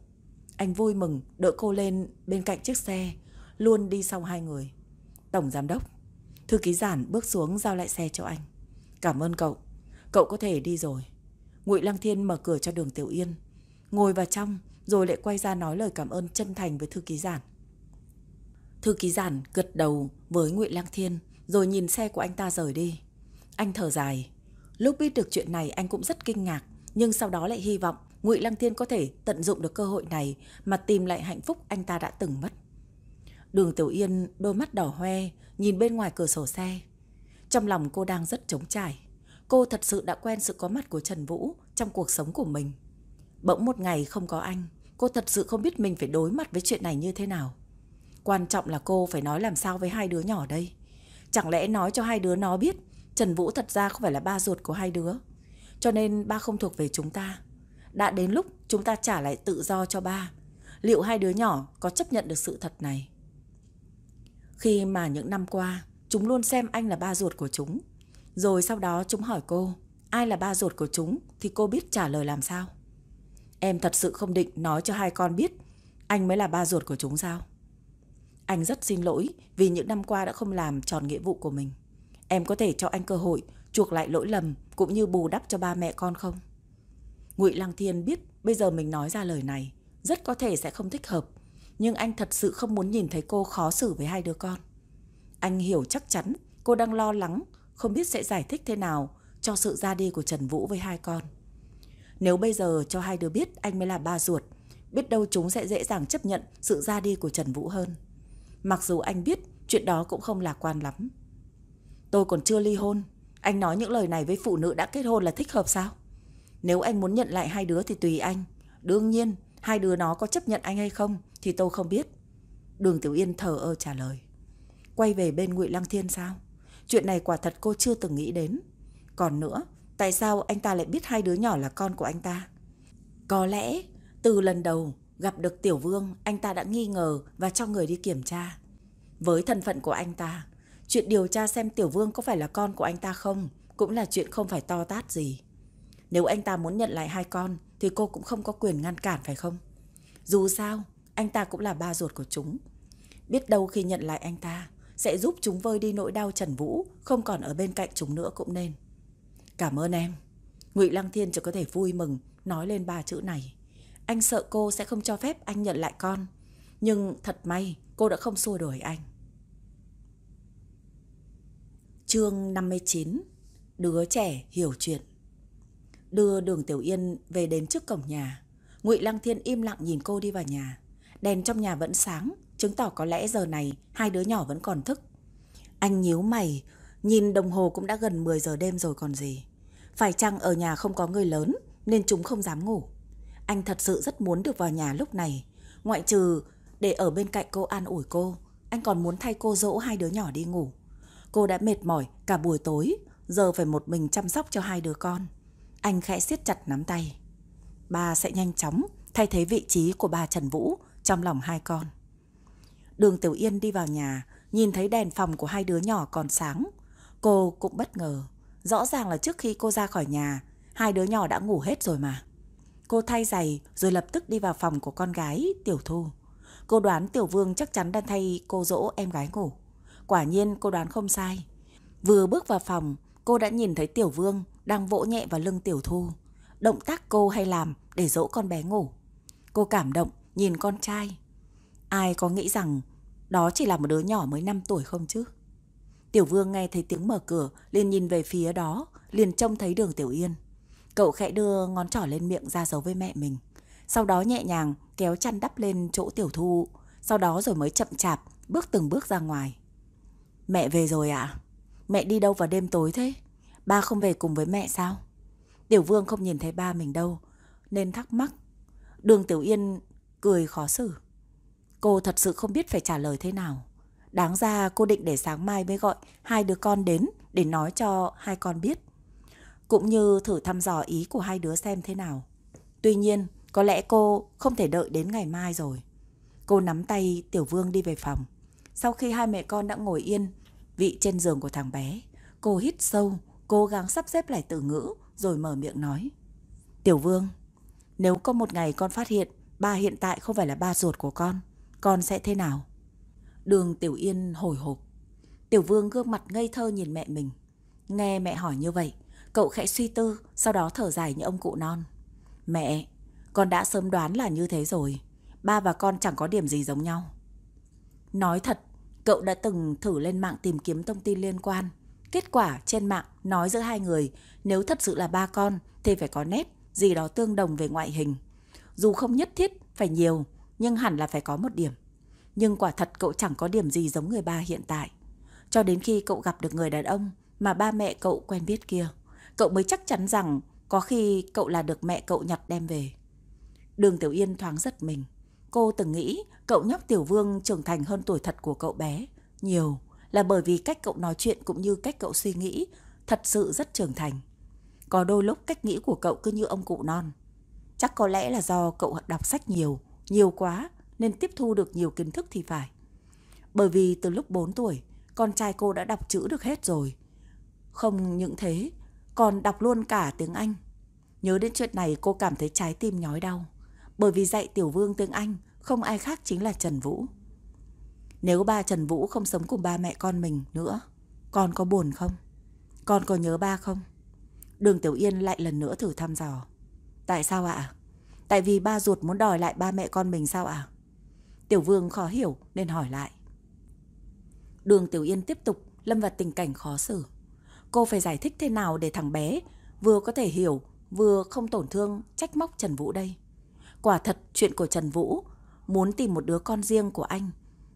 Anh vui mừng đỡ cô lên bên cạnh chiếc xe, luôn đi sau hai người. Tổng giám đốc, thư ký giản bước xuống giao lại xe cho anh. Cảm ơn cậu, cậu có thể đi rồi. Ngụy Lăng Thiên mở cửa cho đường Tiểu Yên, ngồi vào trong rồi lại quay ra nói lời cảm ơn chân thành với thư ký giản. Thư ký giản gật đầu với Ngụy Lăng Thiên rồi nhìn xe của anh ta rời đi. Anh thở dài. Lúc biết được chuyện này anh cũng rất kinh ngạc, nhưng sau đó lại hy vọng Ngụy Lăng Thiên có thể tận dụng được cơ hội này mà tìm lại hạnh phúc anh ta đã từng mất. Đường Tiểu Yên đôi mắt đỏ hoe nhìn bên ngoài cửa sổ xe. Trong lòng cô đang rất trống trải. Cô thật sự đã quen sự có mặt của Trần Vũ trong cuộc sống của mình. Bỗng một ngày không có anh, cô thật sự không biết mình phải đối mặt với chuyện này như thế nào. Quan trọng là cô phải nói làm sao với hai đứa nhỏ đây. Chẳng lẽ nói cho hai đứa nó biết Trần Vũ thật ra không phải là ba ruột của hai đứa. Cho nên ba không thuộc về chúng ta. Đã đến lúc chúng ta trả lại tự do cho ba. Liệu hai đứa nhỏ có chấp nhận được sự thật này? Khi mà những năm qua, chúng luôn xem anh là ba ruột của chúng. Rồi sau đó chúng hỏi cô, ai là ba ruột của chúng thì cô biết trả lời làm sao. Em thật sự không định nói cho hai con biết anh mới là ba ruột của chúng sao? Anh rất xin lỗi vì những năm qua đã không làm tròn nghĩa vụ của mình. Em có thể cho anh cơ hội chuộc lại lỗi lầm cũng như bù đắp cho ba mẹ con không? Ngụy Lăng Thiên biết bây giờ mình nói ra lời này rất có thể sẽ không thích hợp, nhưng anh thật sự không muốn nhìn thấy cô khó xử với hai đứa con. Anh hiểu chắc chắn cô đang lo lắng, không biết sẽ giải thích thế nào cho sự ra đi của Trần Vũ với hai con. Nếu bây giờ cho hai đứa biết anh mới là ba ruột, biết đâu chúng sẽ dễ dàng chấp nhận sự ra đi của Trần Vũ hơn. Mặc dù anh biết chuyện đó cũng không lạc quan lắm. Tôi còn chưa ly hôn, anh nói những lời này với phụ nữ đã kết hôn là thích hợp sao? Nếu anh muốn nhận lại hai đứa thì tùy anh. Đương nhiên, hai đứa nó có chấp nhận anh hay không thì tôi không biết. Đường Tiểu Yên thờ ơ trả lời. Quay về bên Ngụy Lăng Thiên sao? Chuyện này quả thật cô chưa từng nghĩ đến. Còn nữa, tại sao anh ta lại biết hai đứa nhỏ là con của anh ta? Có lẽ từ lần đầu gặp được Tiểu Vương, anh ta đã nghi ngờ và cho người đi kiểm tra. Với thân phận của anh ta, chuyện điều tra xem Tiểu Vương có phải là con của anh ta không cũng là chuyện không phải to tát gì. Nếu anh ta muốn nhận lại hai con thì cô cũng không có quyền ngăn cản phải không? Dù sao, anh ta cũng là ba ruột của chúng. Biết đâu khi nhận lại anh ta, sẽ giúp chúng vơi đi nỗi đau Trần Vũ, không còn ở bên cạnh chúng nữa cũng nên. Cảm ơn em. Ngụy Lăng Thiên chỉ có thể vui mừng nói lên ba chữ này. Anh sợ cô sẽ không cho phép anh nhận lại con. Nhưng thật may cô đã không xua đuổi anh. Chương 59 Đứa trẻ hiểu chuyện Đưa đường Tiểu Yên về đến trước cổng nhà. Ngụy Lăng Thiên im lặng nhìn cô đi vào nhà. Đèn trong nhà vẫn sáng, chứng tỏ có lẽ giờ này hai đứa nhỏ vẫn còn thức. Anh nhíu mày, nhìn đồng hồ cũng đã gần 10 giờ đêm rồi còn gì. Phải chăng ở nhà không có người lớn nên chúng không dám ngủ. Anh thật sự rất muốn được vào nhà lúc này, ngoại trừ để ở bên cạnh cô an ủi cô, anh còn muốn thay cô dỗ hai đứa nhỏ đi ngủ. Cô đã mệt mỏi cả buổi tối, giờ phải một mình chăm sóc cho hai đứa con. Anh khẽ siết chặt nắm tay. Bà sẽ nhanh chóng thay thế vị trí của bà Trần Vũ trong lòng hai con. Đường Tiểu Yên đi vào nhà, nhìn thấy đèn phòng của hai đứa nhỏ còn sáng. Cô cũng bất ngờ. Rõ ràng là trước khi cô ra khỏi nhà, hai đứa nhỏ đã ngủ hết rồi mà. Cô thay giày rồi lập tức đi vào phòng của con gái Tiểu Thu. Cô đoán Tiểu Vương chắc chắn đang thay cô dỗ em gái ngủ. Quả nhiên cô đoán không sai. Vừa bước vào phòng, cô đã nhìn thấy Tiểu Vương đang vỗ nhẹ vào lưng Tiểu Thu. Động tác cô hay làm để dỗ con bé ngủ. Cô cảm động nhìn con trai. Ai có nghĩ rằng đó chỉ là một đứa nhỏ mới 5 tuổi không chứ? Tiểu Vương nghe thấy tiếng mở cửa, liền nhìn về phía đó, liền trông thấy đường Tiểu Yên. Cậu khẽ đưa ngón trỏ lên miệng ra dấu với mẹ mình. Sau đó nhẹ nhàng kéo chăn đắp lên chỗ Tiểu Thu, sau đó rồi mới chậm chạp bước từng bước ra ngoài. Mẹ về rồi ạ? À? Mẹ đi đâu vào đêm tối thế? Ba không về cùng với mẹ sao? Tiểu Vương không nhìn thấy ba mình đâu, nên thắc mắc. Đường Tiểu Yên cười khó xử. Cô thật sự không biết phải trả lời thế nào. Đáng ra cô định để sáng mai mới gọi hai đứa con đến để nói cho hai con biết. Cũng như thử thăm dò ý của hai đứa xem thế nào. Tuy nhiên, có lẽ cô không thể đợi đến ngày mai rồi. Cô nắm tay Tiểu Vương đi về phòng. Sau khi hai mẹ con đã ngồi yên vị trên giường của thằng bé, cô hít sâu, cố gắng sắp xếp lại từ ngữ rồi mở miệng nói. Tiểu Vương, nếu có một ngày con phát hiện ba hiện tại không phải là ba ruột của con, con sẽ thế nào? Đường Tiểu Yên hồi hộp. Tiểu Vương gương mặt ngây thơ nhìn mẹ mình. Nghe mẹ hỏi như vậy, cậu khẽ suy tư, sau đó thở dài như ông cụ non. Mẹ, con đã sớm đoán là như thế rồi. Ba và con chẳng có điểm gì giống nhau. Nói thật, cậu đã từng thử lên mạng tìm kiếm thông tin liên quan. Kết quả trên mạng nói giữa hai người nếu thật sự là ba con thì phải có nét gì đó tương đồng về ngoại hình. Dù không nhất thiết phải nhiều, nhưng hẳn là phải có một điểm. Nhưng quả thật cậu chẳng có điểm gì giống người ba hiện tại. Cho đến khi cậu gặp được người đàn ông mà ba mẹ cậu quen biết kia, cậu mới chắc chắn rằng có khi cậu là được mẹ cậu nhặt đem về. Đường Tiểu Yên thoáng giật mình. Cô từng nghĩ cậu nhóc Tiểu Vương trưởng thành hơn tuổi thật của cậu bé. Nhiều là bởi vì cách cậu nói chuyện cũng như cách cậu suy nghĩ thật sự rất trưởng thành. Có đôi lúc cách nghĩ của cậu cứ như ông cụ non. Chắc có lẽ là do cậu đọc sách nhiều, nhiều quá nên tiếp thu được nhiều kiến thức thì phải. Bởi vì từ lúc 4 tuổi, con trai cô đã đọc chữ được hết rồi. Không những thế, còn đọc luôn cả tiếng Anh. Nhớ đến chuyện này cô cảm thấy trái tim nhói đau. Bởi vì dạy Tiểu Vương tiếng Anh không ai khác chính là Trần Vũ. Nếu ba Trần Vũ không sống cùng ba mẹ con mình nữa, con có buồn không? Con có nhớ ba không? Đường Tiểu Yên lại lần nữa thử thăm dò. Tại sao ạ? Tại vì ba ruột muốn đòi lại ba mẹ con mình sao ạ? Tiểu Vương khó hiểu nên hỏi lại. Đường Tiểu Yên tiếp tục lâm vào tình cảnh khó xử. Cô phải giải thích thế nào để thằng bé vừa có thể hiểu vừa không tổn thương trách móc Trần Vũ đây. Quả thật chuyện của Trần Vũ muốn tìm một đứa con riêng của anh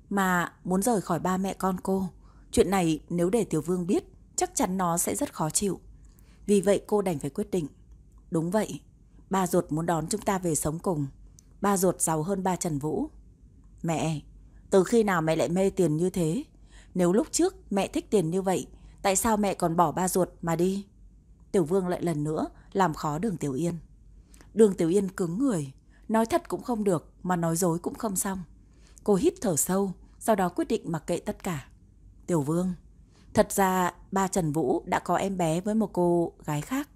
mà muốn rời khỏi ba mẹ con cô. Chuyện này nếu để Tiểu Vương biết chắc chắn nó sẽ rất khó chịu. Vì vậy cô đành phải quyết định. Đúng vậy, ba ruột muốn đón chúng ta về sống cùng. Ba ruột giàu hơn ba Trần Vũ. Mẹ, từ khi nào mẹ lại mê tiền như thế? Nếu lúc trước mẹ thích tiền như vậy, tại sao mẹ còn bỏ ba ruột mà đi? Tiểu Vương lại lần nữa làm khó đường Tiểu Yên. Đường Tiểu Yên cứng người, nói thật cũng không được mà nói dối cũng không xong. Cô hít thở sâu, sau đó quyết định mặc kệ tất cả. Tiểu Vương, thật ra ba Trần Vũ đã có em bé với một cô gái khác.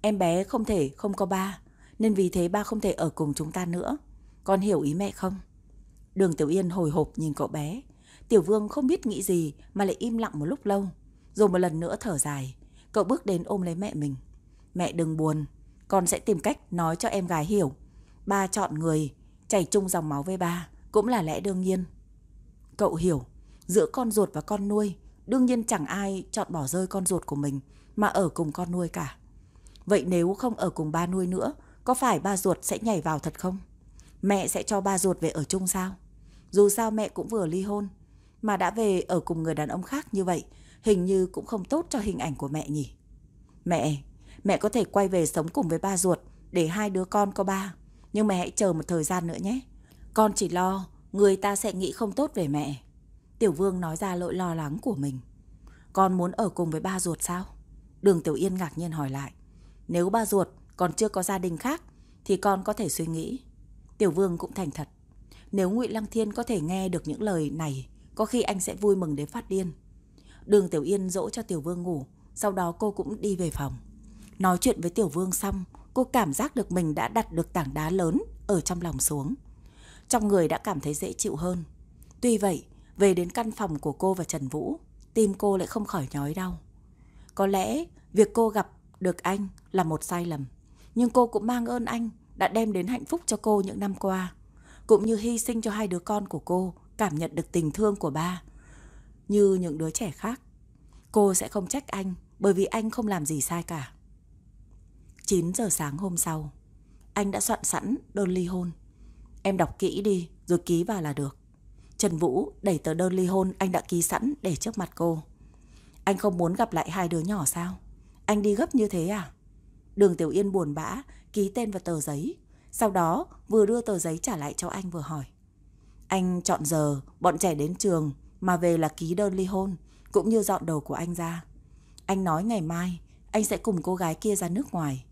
Em bé không thể không có ba, nên vì thế ba không thể ở cùng chúng ta nữa. Con hiểu ý mẹ không? Đường Tiểu Yên hồi hộp nhìn cậu bé. Tiểu Vương không biết nghĩ gì mà lại im lặng một lúc lâu. Rồi một lần nữa thở dài. Cậu bước đến ôm lấy mẹ mình. Mẹ đừng buồn, con sẽ tìm cách nói cho em gái hiểu. Ba chọn người, chảy chung dòng máu với ba, cũng là lẽ đương nhiên. Cậu hiểu, giữa con ruột và con nuôi, đương nhiên chẳng ai chọn bỏ rơi con ruột của mình mà ở cùng con nuôi cả. Vậy nếu không ở cùng ba nuôi nữa, có phải ba ruột sẽ nhảy vào thật không? Mẹ sẽ cho ba ruột về ở chung sao? Dù sao mẹ cũng vừa ly hôn, mà đã về ở cùng người đàn ông khác như vậy, hình như cũng không tốt cho hình ảnh của mẹ nhỉ. Mẹ, mẹ có thể quay về sống cùng với ba ruột để hai đứa con có ba. Nhưng mẹ hãy chờ một thời gian nữa nhé. Con chỉ lo người ta sẽ nghĩ không tốt về mẹ. Tiểu Vương nói ra lỗi lo lắng của mình. Con muốn ở cùng với ba ruột sao? Đường Tiểu Yên ngạc nhiên hỏi lại. Nếu ba ruột còn chưa có gia đình khác thì con có thể suy nghĩ. Tiểu Vương cũng thành thật. Nếu Ngụy Lăng Thiên có thể nghe được những lời này, có khi anh sẽ vui mừng đến phát điên. Đường Tiểu Yên dỗ cho Tiểu Vương ngủ, sau đó cô cũng đi về phòng. Nói chuyện với Tiểu Vương xong, cô cảm giác được mình đã đặt được tảng đá lớn ở trong lòng xuống. Trong người đã cảm thấy dễ chịu hơn. Tuy vậy, về đến căn phòng của cô và Trần Vũ, tim cô lại không khỏi nhói đau. Có lẽ việc cô gặp được anh là một sai lầm, nhưng cô cũng mang ơn anh đã đem đến hạnh phúc cho cô những năm qua, cũng như hy sinh cho hai đứa con của cô cảm nhận được tình thương của ba. Như những đứa trẻ khác, cô sẽ không trách anh bởi vì anh không làm gì sai cả. 9 giờ sáng hôm sau, anh đã soạn sẵn đơn ly hôn. Em đọc kỹ đi, rồi ký vào là được. Trần Vũ đẩy tờ đơn ly hôn anh đã ký sẵn để trước mặt cô. Anh không muốn gặp lại hai đứa nhỏ sao? Anh đi gấp như thế à? Đường Tiểu Yên buồn bã, ký tên vào tờ giấy. Sau đó vừa đưa tờ giấy trả lại cho anh vừa hỏi. Anh chọn giờ bọn trẻ đến trường mà về là ký đơn ly hôn, cũng như dọn đồ của anh ra. Anh nói ngày mai anh sẽ cùng cô gái kia ra nước ngoài.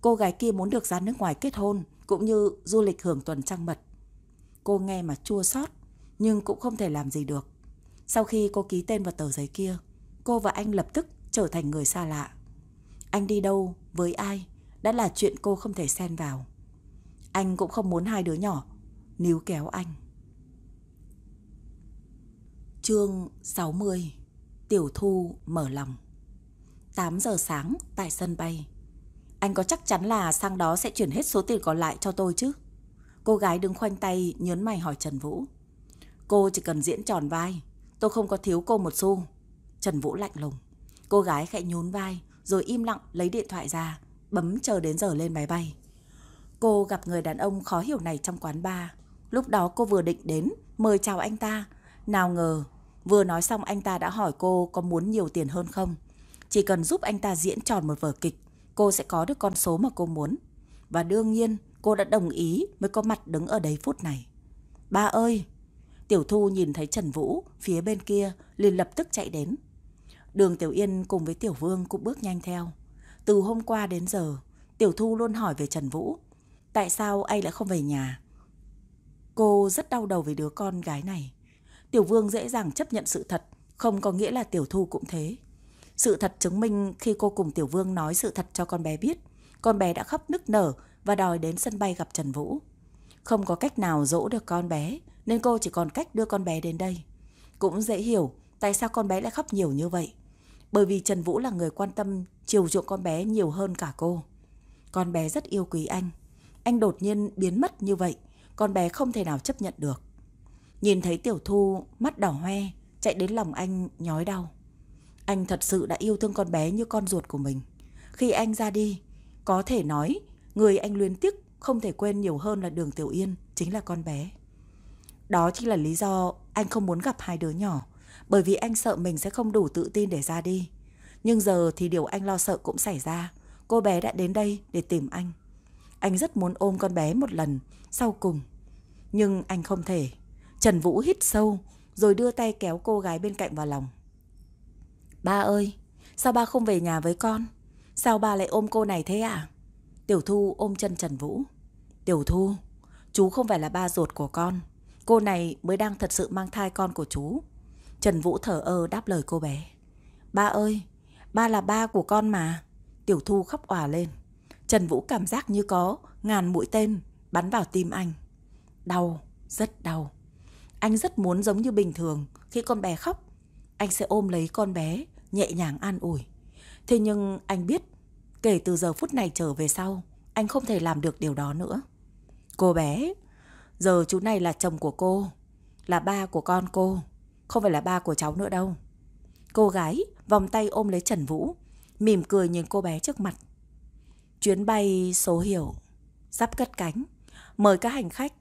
Cô gái kia muốn được ra nước ngoài kết hôn cũng như du lịch hưởng tuần trăng mật. Cô nghe mà chua xót nhưng cũng không thể làm gì được. Sau khi cô ký tên vào tờ giấy kia, cô và anh lập tức trở thành người xa lạ. Anh đi đâu, với ai, đã là chuyện cô không thể xen vào. Anh cũng không muốn hai đứa nhỏ níu kéo anh. Chương 60 Tiểu Thu mở lòng. 8 giờ sáng tại sân bay. Anh có chắc chắn là sang đó sẽ chuyển hết số tiền còn lại cho tôi chứ? Cô gái đứng khoanh tay nhớn mày hỏi Trần Vũ. Cô chỉ cần diễn tròn vai, Tôi không có thiếu cô một xu. Trần Vũ lạnh lùng. Cô gái khẽ nhún vai, Rồi im lặng lấy điện thoại ra, Bấm chờ đến giờ lên máy bay. Cô gặp người đàn ông khó hiểu này trong quán bar Lúc đó cô vừa định đến Mời chào anh ta Nào ngờ Vừa nói xong anh ta đã hỏi cô có muốn nhiều tiền hơn không Chỉ cần giúp anh ta diễn tròn một vở kịch Cô sẽ có được con số mà cô muốn Và đương nhiên cô đã đồng ý mới có mặt đứng ở đấy phút này Ba ơi Tiểu Thu nhìn thấy Trần Vũ phía bên kia liền lập tức chạy đến. Đường Tiểu Yên cùng với Tiểu Vương cũng bước nhanh theo. Từ hôm qua đến giờ, Tiểu Thu luôn hỏi về Trần Vũ. Tại sao anh lại không về nhà? Cô rất đau đầu với đứa con gái này. Tiểu Vương dễ dàng chấp nhận sự thật, không có nghĩa là Tiểu Thu cũng thế. Sự thật chứng minh khi cô cùng Tiểu Vương nói sự thật cho con bé biết, con bé đã khóc nức nở và đòi đến sân bay gặp Trần Vũ. Không có cách nào dỗ được con bé, nên cô chỉ còn cách đưa con bé đến đây. Cũng dễ hiểu tại sao con bé lại khóc nhiều như vậy. Bởi vì Trần Vũ là người quan tâm, chiều chuộng con bé nhiều hơn cả cô. Con bé rất yêu quý anh. Anh đột nhiên biến mất như vậy, con bé không thể nào chấp nhận được. Nhìn thấy Tiểu Thu mắt đỏ hoe, chạy đến lòng anh nhói đau. Anh thật sự đã yêu thương con bé như con ruột của mình. Khi anh ra đi, Có thể nói, người anh luyến tiếc không thể quên nhiều hơn là đường Tiểu Yên, chính là con bé. Đó chính là lý do anh không muốn gặp hai đứa nhỏ, bởi vì anh sợ mình sẽ không đủ tự tin để ra đi. Nhưng giờ thì điều anh lo sợ cũng xảy ra. Cô bé đã đến đây để tìm anh. Anh rất muốn ôm con bé một lần, sau cùng. Nhưng anh không thể. Trần Vũ hít sâu, rồi đưa tay kéo cô gái bên cạnh vào lòng. Ba ơi, sao ba không về nhà với con? Sao ba lại ôm cô này thế à? Tiểu Thu ôm chân Trần Vũ. Tiểu Thu, chú không phải là ba ruột của con. Cô này mới đang thật sự mang thai con của chú. Trần Vũ thở ơ đáp lời cô bé. Ba ơi, ba là ba của con mà. Tiểu Thu khóc òa lên. Trần Vũ cảm giác như có ngàn mũi tên bắn vào tim anh. Đau, rất đau. Anh rất muốn giống như bình thường khi con bé khóc. Anh sẽ ôm lấy con bé, nhẹ nhàng an ủi. Thế nhưng anh biết, kể từ giờ phút này trở về sau, anh không thể làm được điều đó nữa. Cô bé, giờ chú này là chồng của cô, là ba của con cô, không phải là ba của cháu nữa đâu. Cô gái vòng tay ôm lấy Trần Vũ, mỉm cười nhìn cô bé trước mặt. Chuyến bay số hiệu sắp cất cánh, mời các hành khách.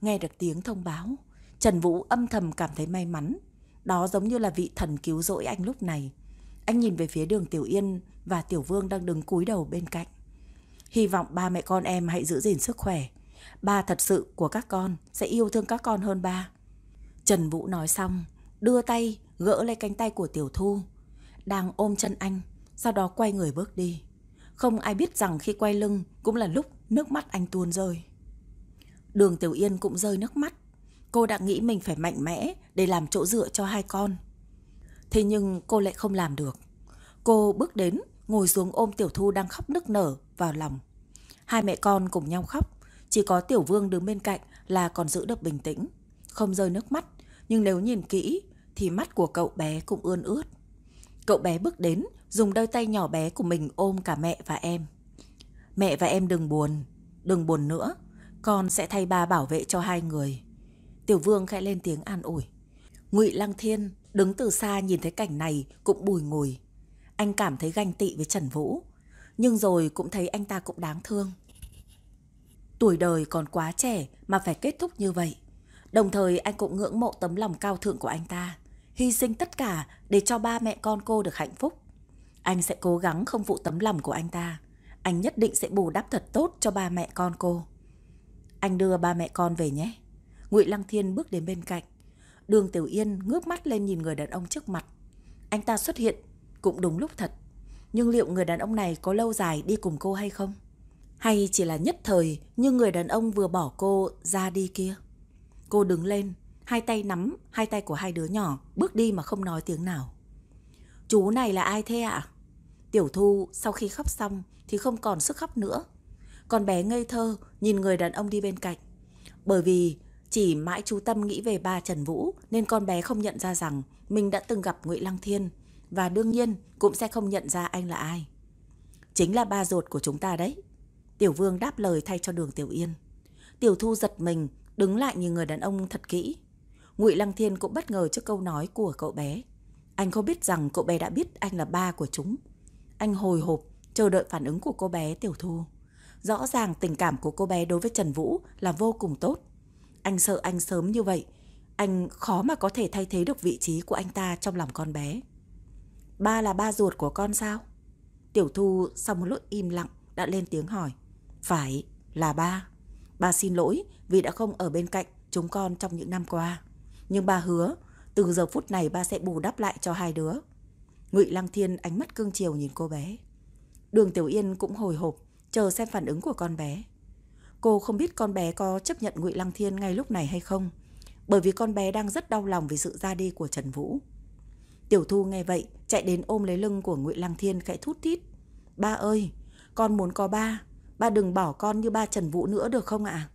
Nghe được tiếng thông báo, Trần Vũ âm thầm cảm thấy may mắn. Đó giống như là vị thần cứu rỗi anh lúc này. Anh nhìn về phía đường Tiểu Yên và Tiểu Vương đang đứng cúi đầu bên cạnh. Hy vọng ba mẹ con em hãy giữ gìn sức khỏe. Ba thật sự của các con sẽ yêu thương các con hơn ba. Trần Vũ nói xong, đưa tay gỡ lấy cánh tay của Tiểu Thu. Đang ôm chân anh, sau đó quay người bước đi. Không ai biết rằng khi quay lưng cũng là lúc nước mắt anh tuôn rơi. Đường Tiểu Yên cũng rơi nước mắt. Cô đã nghĩ mình phải mạnh mẽ để làm chỗ dựa cho hai con. Thế nhưng cô lại không làm được. Cô bước đến, ngồi xuống ôm Tiểu Thu đang khóc nức nở vào lòng. Hai mẹ con cùng nhau khóc, chỉ có Tiểu Vương đứng bên cạnh là còn giữ được bình tĩnh, không rơi nước mắt, nhưng nếu nhìn kỹ thì mắt của cậu bé cũng ươn ướt. Cậu bé bước đến, dùng đôi tay nhỏ bé của mình ôm cả mẹ và em. Mẹ và em đừng buồn, đừng buồn nữa, con sẽ thay ba bảo vệ cho hai người. Tiểu Vương khẽ lên tiếng an ủi. Ngụy Lăng Thiên đứng từ xa nhìn thấy cảnh này cũng bùi ngùi. Anh cảm thấy ganh tị với Trần Vũ, nhưng rồi cũng thấy anh ta cũng đáng thương. Tuổi đời còn quá trẻ mà phải kết thúc như vậy. Đồng thời anh cũng ngưỡng mộ tấm lòng cao thượng của anh ta, hy sinh tất cả để cho ba mẹ con cô được hạnh phúc. Anh sẽ cố gắng không phụ tấm lòng của anh ta. Anh nhất định sẽ bù đắp thật tốt cho ba mẹ con cô. Anh đưa ba mẹ con về nhé. Ngụy Lăng Thiên bước đến bên cạnh. Đường Tiểu Yên ngước mắt lên nhìn người đàn ông trước mặt. Anh ta xuất hiện cũng đúng lúc thật. Nhưng liệu người đàn ông này có lâu dài đi cùng cô hay không? Hay chỉ là nhất thời như người đàn ông vừa bỏ cô ra đi kia? Cô đứng lên, hai tay nắm hai tay của hai đứa nhỏ, bước đi mà không nói tiếng nào. Chú này là ai thế ạ? Tiểu Thu sau khi khóc xong thì không còn sức khóc nữa. Con bé ngây thơ nhìn người đàn ông đi bên cạnh. Bởi vì chỉ mãi chú Tâm nghĩ về ba Trần Vũ nên con bé không nhận ra rằng mình đã từng gặp Ngụy Lăng Thiên và đương nhiên cũng sẽ không nhận ra anh là ai. Chính là ba ruột của chúng ta đấy. Tiểu Vương đáp lời thay cho đường Tiểu Yên. Tiểu Thu giật mình, đứng lại nhìn người đàn ông thật kỹ. Ngụy Lăng Thiên cũng bất ngờ trước câu nói của cậu bé. Anh không biết rằng cậu bé đã biết anh là ba của chúng. Anh hồi hộp, chờ đợi phản ứng của cô bé Tiểu Thu. Rõ ràng tình cảm của cô bé đối với Trần Vũ là vô cùng tốt. Anh sợ anh sớm như vậy, anh khó mà có thể thay thế được vị trí của anh ta trong lòng con bé. Ba là ba ruột của con sao? Tiểu Thu sau một lúc im lặng đã lên tiếng hỏi. Phải, là ba. Ba xin lỗi vì đã không ở bên cạnh chúng con trong những năm qua. Nhưng ba hứa, từ giờ phút này ba sẽ bù đắp lại cho hai đứa. Ngụy Lăng Thiên ánh mắt cương chiều nhìn cô bé. Đường Tiểu Yên cũng hồi hộp, chờ xem phản ứng của con bé. Cô không biết con bé có chấp nhận Ngụy Lăng Thiên ngay lúc này hay không, bởi vì con bé đang rất đau lòng vì sự ra đi của Trần Vũ. Tiểu Thu nghe vậy, chạy đến ôm lấy lưng của Ngụy Lăng Thiên khẽ thút thít. Ba ơi, con muốn có ba, ba đừng bỏ con như ba Trần Vũ nữa được không ạ?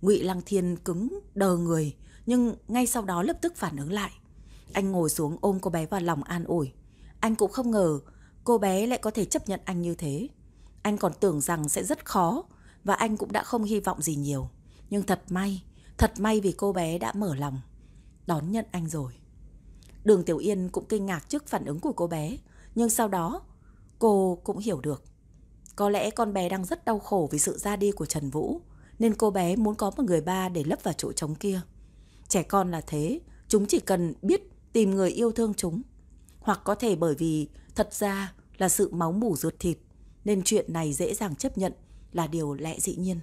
Ngụy Lăng Thiên cứng đờ người, nhưng ngay sau đó lập tức phản ứng lại. Anh ngồi xuống ôm cô bé vào lòng an ủi. Anh cũng không ngờ cô bé lại có thể chấp nhận anh như thế. Anh còn tưởng rằng sẽ rất khó và anh cũng đã không hy vọng gì nhiều. Nhưng thật may, thật may vì cô bé đã mở lòng, đón nhận anh rồi. Đường Tiểu Yên cũng kinh ngạc trước phản ứng của cô bé, nhưng sau đó cô cũng hiểu được. Có lẽ con bé đang rất đau khổ vì sự ra đi của Trần Vũ, nên cô bé muốn có một người ba để lấp vào chỗ trống kia. Trẻ con là thế, chúng chỉ cần biết tìm người yêu thương chúng. Hoặc có thể bởi vì thật ra là sự máu mủ ruột thịt, nên chuyện này dễ dàng chấp nhận là điều lẽ dĩ nhiên.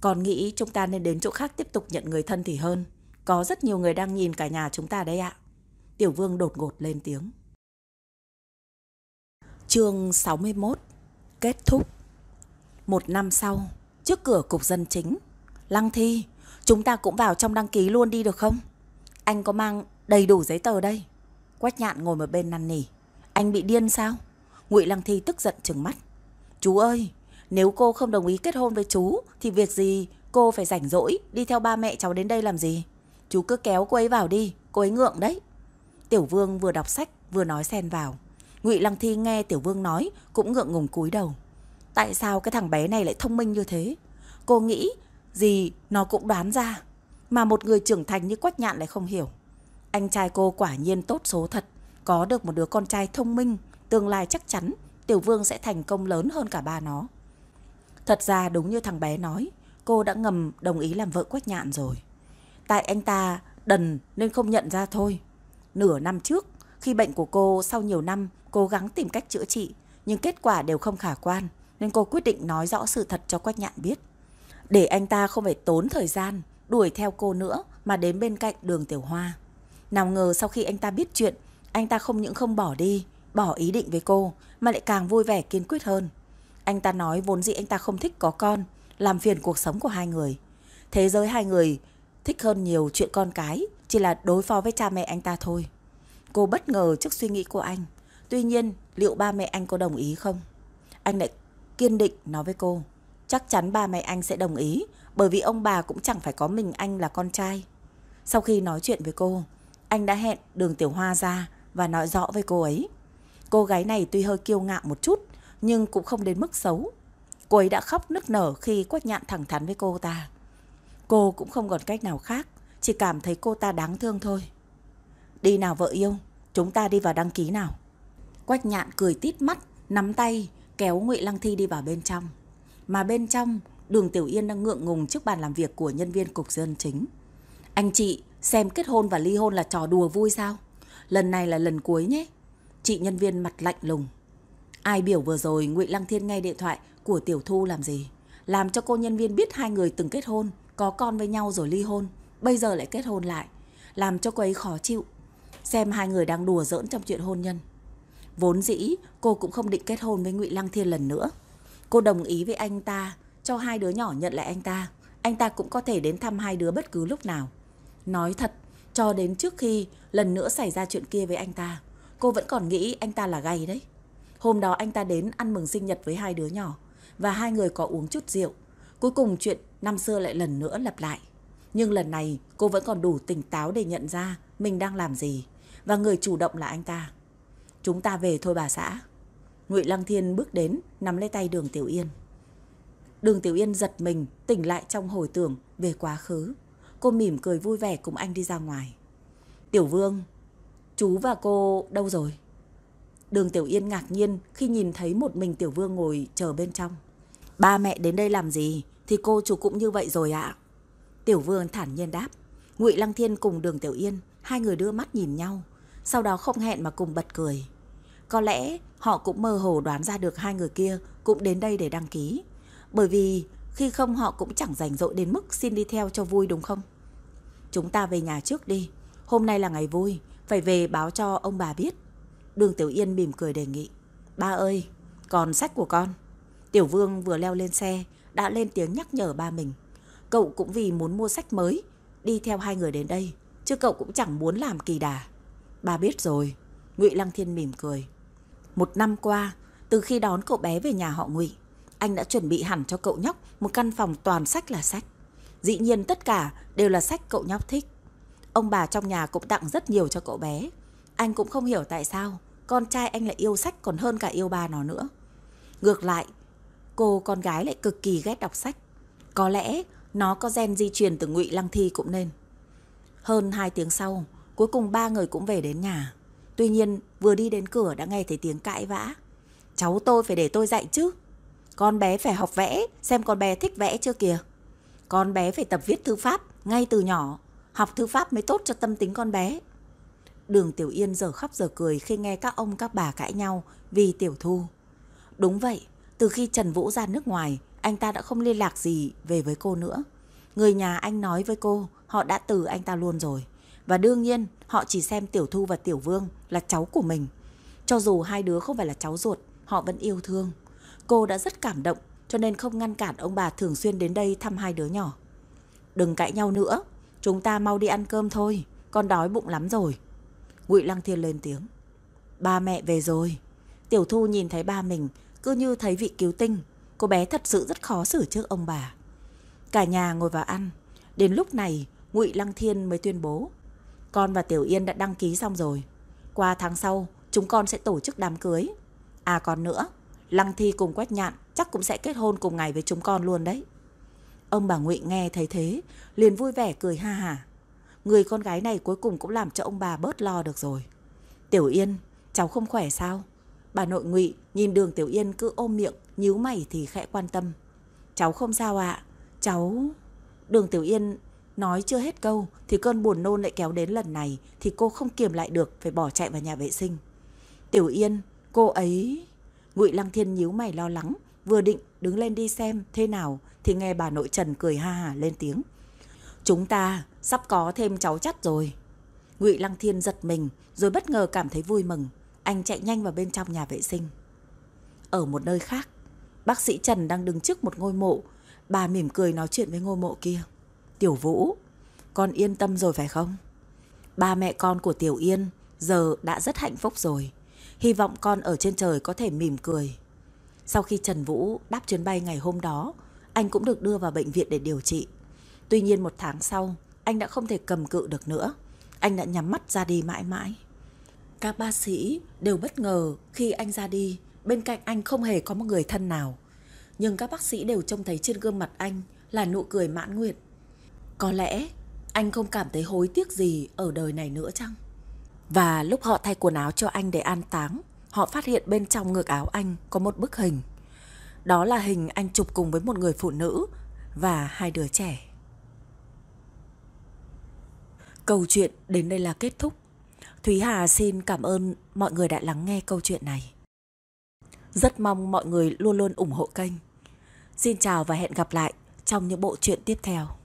Còn nghĩ chúng ta nên đến chỗ khác tiếp tục nhận người thân thì hơn. Có rất nhiều người đang nhìn cả nhà chúng ta đấy ạ. Tiểu vương đột ngột lên tiếng. Chương 61 Kết thúc Một năm sau, trước cửa cục dân chính, Lăng Thi, chúng ta cũng vào trong đăng ký luôn đi được không? Anh có mang đầy đủ giấy tờ đây. Quách nhạn ngồi một bên năn nỉ. Anh bị điên sao? Ngụy Lăng Thi tức giận trừng mắt. Chú ơi, nếu cô không đồng ý kết hôn với chú thì việc gì cô phải rảnh rỗi đi theo ba mẹ cháu đến đây làm gì? Chú cứ kéo cô ấy vào đi, cô ấy ngượng đấy. Tiểu Vương vừa đọc sách vừa nói xen vào. Ngụy Lăng Thi nghe Tiểu Vương nói cũng ngượng ngùng cúi đầu. Tại sao cái thằng bé này lại thông minh như thế? Cô nghĩ gì nó cũng đoán ra. Mà một người trưởng thành như Quách Nhạn lại không hiểu. Anh trai cô quả nhiên tốt số thật. Có được một đứa con trai thông minh, tương lai chắc chắn Tiểu Vương sẽ thành công lớn hơn cả ba nó. Thật ra đúng như thằng bé nói, cô đã ngầm đồng ý làm vợ Quách Nhạn rồi. Tại anh ta đần nên không nhận ra thôi. Nửa năm trước, khi bệnh của cô sau nhiều năm cố gắng tìm cách chữa trị, nhưng kết quả đều không khả quan, nên cô quyết định nói rõ sự thật cho Quách Nhạn biết. Để anh ta không phải tốn thời gian đuổi theo cô nữa mà đến bên cạnh đường Tiểu Hoa. Nào ngờ sau khi anh ta biết chuyện, anh ta không những không bỏ đi, bỏ ý định với cô, mà lại càng vui vẻ kiên quyết hơn. Anh ta nói vốn dĩ anh ta không thích có con, làm phiền cuộc sống của hai người. Thế giới hai người thích hơn nhiều chuyện con cái, chỉ là đối phó với cha mẹ anh ta thôi. Cô bất ngờ trước suy nghĩ của anh. Tuy nhiên, liệu ba mẹ anh có đồng ý không? Anh lại kiên định nói với cô. Chắc chắn ba mẹ anh sẽ đồng ý, bởi vì ông bà cũng chẳng phải có mình anh là con trai. Sau khi nói chuyện với cô, anh đã hẹn đường Tiểu Hoa ra và nói rõ với cô ấy. Cô gái này tuy hơi kiêu ngạo một chút, nhưng cũng không đến mức xấu. Cô ấy đã khóc nức nở khi Quách Nhạn thẳng thắn với cô ta. Cô cũng không còn cách nào khác, chỉ cảm thấy cô ta đáng thương thôi. Đi nào vợ yêu, chúng ta đi vào đăng ký nào. Quách Nhạn cười tít mắt, nắm tay, kéo Ngụy Lăng Thi đi vào bên trong. Mà bên trong, Đường Tiểu Yên đang ngượng ngùng trước bàn làm việc của nhân viên cục dân chính. Anh chị, xem kết hôn và ly hôn là trò đùa vui sao? Lần này là lần cuối nhé. Chị nhân viên mặt lạnh lùng. Ai biểu vừa rồi Ngụy Lăng Thiên nghe điện thoại của Tiểu Thu làm gì? Làm cho cô nhân viên biết hai người từng kết hôn, có con với nhau rồi ly hôn, bây giờ lại kết hôn lại, làm cho cô ấy khó chịu. Xem hai người đang đùa giỡn trong chuyện hôn nhân. Vốn dĩ cô cũng không định kết hôn với Ngụy Lăng Thiên lần nữa. Cô đồng ý với anh ta cho hai đứa nhỏ nhận lại anh ta. Anh ta cũng có thể đến thăm hai đứa bất cứ lúc nào. Nói thật, cho đến trước khi lần nữa xảy ra chuyện kia với anh ta, cô vẫn còn nghĩ anh ta là gay đấy. Hôm đó anh ta đến ăn mừng sinh nhật với hai đứa nhỏ và hai người có uống chút rượu. Cuối cùng chuyện năm xưa lại lần nữa lặp lại. Nhưng lần này cô vẫn còn đủ tỉnh táo để nhận ra mình đang làm gì và người chủ động là anh ta. Chúng ta về thôi bà xã. Ngụy Lăng Thiên bước đến nắm lấy tay Đường Tiểu Yên. Đường Tiểu Yên giật mình tỉnh lại trong hồi tưởng về quá khứ. Cô mỉm cười vui vẻ cùng anh đi ra ngoài. Tiểu Vương, chú và cô đâu rồi? Đường Tiểu Yên ngạc nhiên khi nhìn thấy một mình Tiểu Vương ngồi chờ bên trong. Ba mẹ đến đây làm gì thì cô chú cũng như vậy rồi ạ. Tiểu Vương thản nhiên đáp. Ngụy Lăng Thiên cùng Đường Tiểu Yên, hai người đưa mắt nhìn nhau, sau đó không hẹn mà cùng bật cười. Có lẽ họ cũng mơ hồ đoán ra được hai người kia cũng đến đây để đăng ký. Bởi vì khi không họ cũng chẳng rảnh rỗi đến mức xin đi theo cho vui đúng không? Chúng ta về nhà trước đi. Hôm nay là ngày vui, phải về báo cho ông bà biết. Đường Tiểu Yên mỉm cười đề nghị. Ba ơi, còn sách của con. Tiểu Vương vừa leo lên xe, đã lên tiếng nhắc nhở ba mình. Cậu cũng vì muốn mua sách mới, đi theo hai người đến đây, chứ cậu cũng chẳng muốn làm kỳ đà. Ba biết rồi, Ngụy Lăng Thiên mỉm cười. Một năm qua, từ khi đón cậu bé về nhà họ Ngụy, anh đã chuẩn bị hẳn cho cậu nhóc một căn phòng toàn sách là sách. Dĩ nhiên tất cả đều là sách cậu nhóc thích. Ông bà trong nhà cũng tặng rất nhiều cho cậu bé. Anh cũng không hiểu tại sao con trai anh lại yêu sách còn hơn cả yêu bà nó nữa. Ngược lại, cô con gái lại cực kỳ ghét đọc sách. Có lẽ nó có gen di truyền từ Ngụy Lăng Thi cũng nên. Hơn 2 tiếng sau, cuối cùng ba người cũng về đến nhà. Tuy nhiên, vừa đi đến cửa đã nghe thấy tiếng cãi vã. Cháu tôi phải để tôi dạy chứ. Con bé phải học vẽ, xem con bé thích vẽ chưa kìa. Con bé phải tập viết thư pháp ngay từ nhỏ, học thư pháp mới tốt cho tâm tính con bé. Đường Tiểu Yên giờ khóc giờ cười khi nghe các ông các bà cãi nhau vì Tiểu Thu. Đúng vậy, từ khi Trần Vũ ra nước ngoài, anh ta đã không liên lạc gì về với cô nữa. Người nhà anh nói với cô, họ đã từ anh ta luôn rồi. Và đương nhiên, họ chỉ xem Tiểu Thu và Tiểu Vương là cháu của mình. Cho dù hai đứa không phải là cháu ruột, họ vẫn yêu thương. Cô đã rất cảm động, cho nên không ngăn cản ông bà thường xuyên đến đây thăm hai đứa nhỏ. Đừng cãi nhau nữa, chúng ta mau đi ăn cơm thôi, con đói bụng lắm rồi. Ngụy Lăng Thiên lên tiếng. Ba mẹ về rồi. Tiểu Thu nhìn thấy ba mình, cứ như thấy vị cứu tinh. Cô bé thật sự rất khó xử trước ông bà. Cả nhà ngồi vào ăn. Đến lúc này, Ngụy Lăng Thiên mới tuyên bố. Con và Tiểu Yên đã đăng ký xong rồi. Qua tháng sau, chúng con sẽ tổ chức đám cưới. À còn nữa, Lăng Thi cùng Quách Nhạn chắc cũng sẽ kết hôn cùng ngày với chúng con luôn đấy. Ông bà Ngụy nghe thấy thế, liền vui vẻ cười ha hả. Người con gái này cuối cùng cũng làm cho ông bà bớt lo được rồi. Tiểu Yên, cháu không khỏe sao? Bà nội Ngụy nhìn đường Tiểu Yên cứ ôm miệng, nhíu mày thì khẽ quan tâm. Cháu không sao ạ, cháu... Đường Tiểu Yên nói chưa hết câu thì cơn buồn nôn lại kéo đến lần này thì cô không kiềm lại được phải bỏ chạy vào nhà vệ sinh. Tiểu Yên, cô ấy... Ngụy Lăng Thiên nhíu mày lo lắng, vừa định đứng lên đi xem thế nào thì nghe bà nội Trần cười ha hà lên tiếng. Chúng ta sắp có thêm cháu chắt rồi. Ngụy Lăng Thiên giật mình rồi bất ngờ cảm thấy vui mừng. Anh chạy nhanh vào bên trong nhà vệ sinh. Ở một nơi khác, bác sĩ Trần đang đứng trước một ngôi mộ. Bà mỉm cười nói chuyện với ngôi mộ kia. Tiểu Vũ, con yên tâm rồi phải không? Ba mẹ con của Tiểu Yên giờ đã rất hạnh phúc rồi. Hy vọng con ở trên trời có thể mỉm cười. Sau khi Trần Vũ đáp chuyến bay ngày hôm đó, anh cũng được đưa vào bệnh viện để điều trị. Tuy nhiên một tháng sau, anh đã không thể cầm cự được nữa. Anh đã nhắm mắt ra đi mãi mãi. Các bác sĩ đều bất ngờ khi anh ra đi, bên cạnh anh không hề có một người thân nào. Nhưng các bác sĩ đều trông thấy trên gương mặt anh là nụ cười mãn nguyện. Có lẽ anh không cảm thấy hối tiếc gì ở đời này nữa chăng? Và lúc họ thay quần áo cho anh để an táng, họ phát hiện bên trong ngực áo anh có một bức hình. Đó là hình anh chụp cùng với một người phụ nữ và hai đứa trẻ. Câu chuyện đến đây là kết thúc. Thúy Hà xin cảm ơn mọi người đã lắng nghe câu chuyện này. Rất mong mọi người luôn luôn ủng hộ kênh. Xin chào và hẹn gặp lại trong những bộ truyện tiếp theo.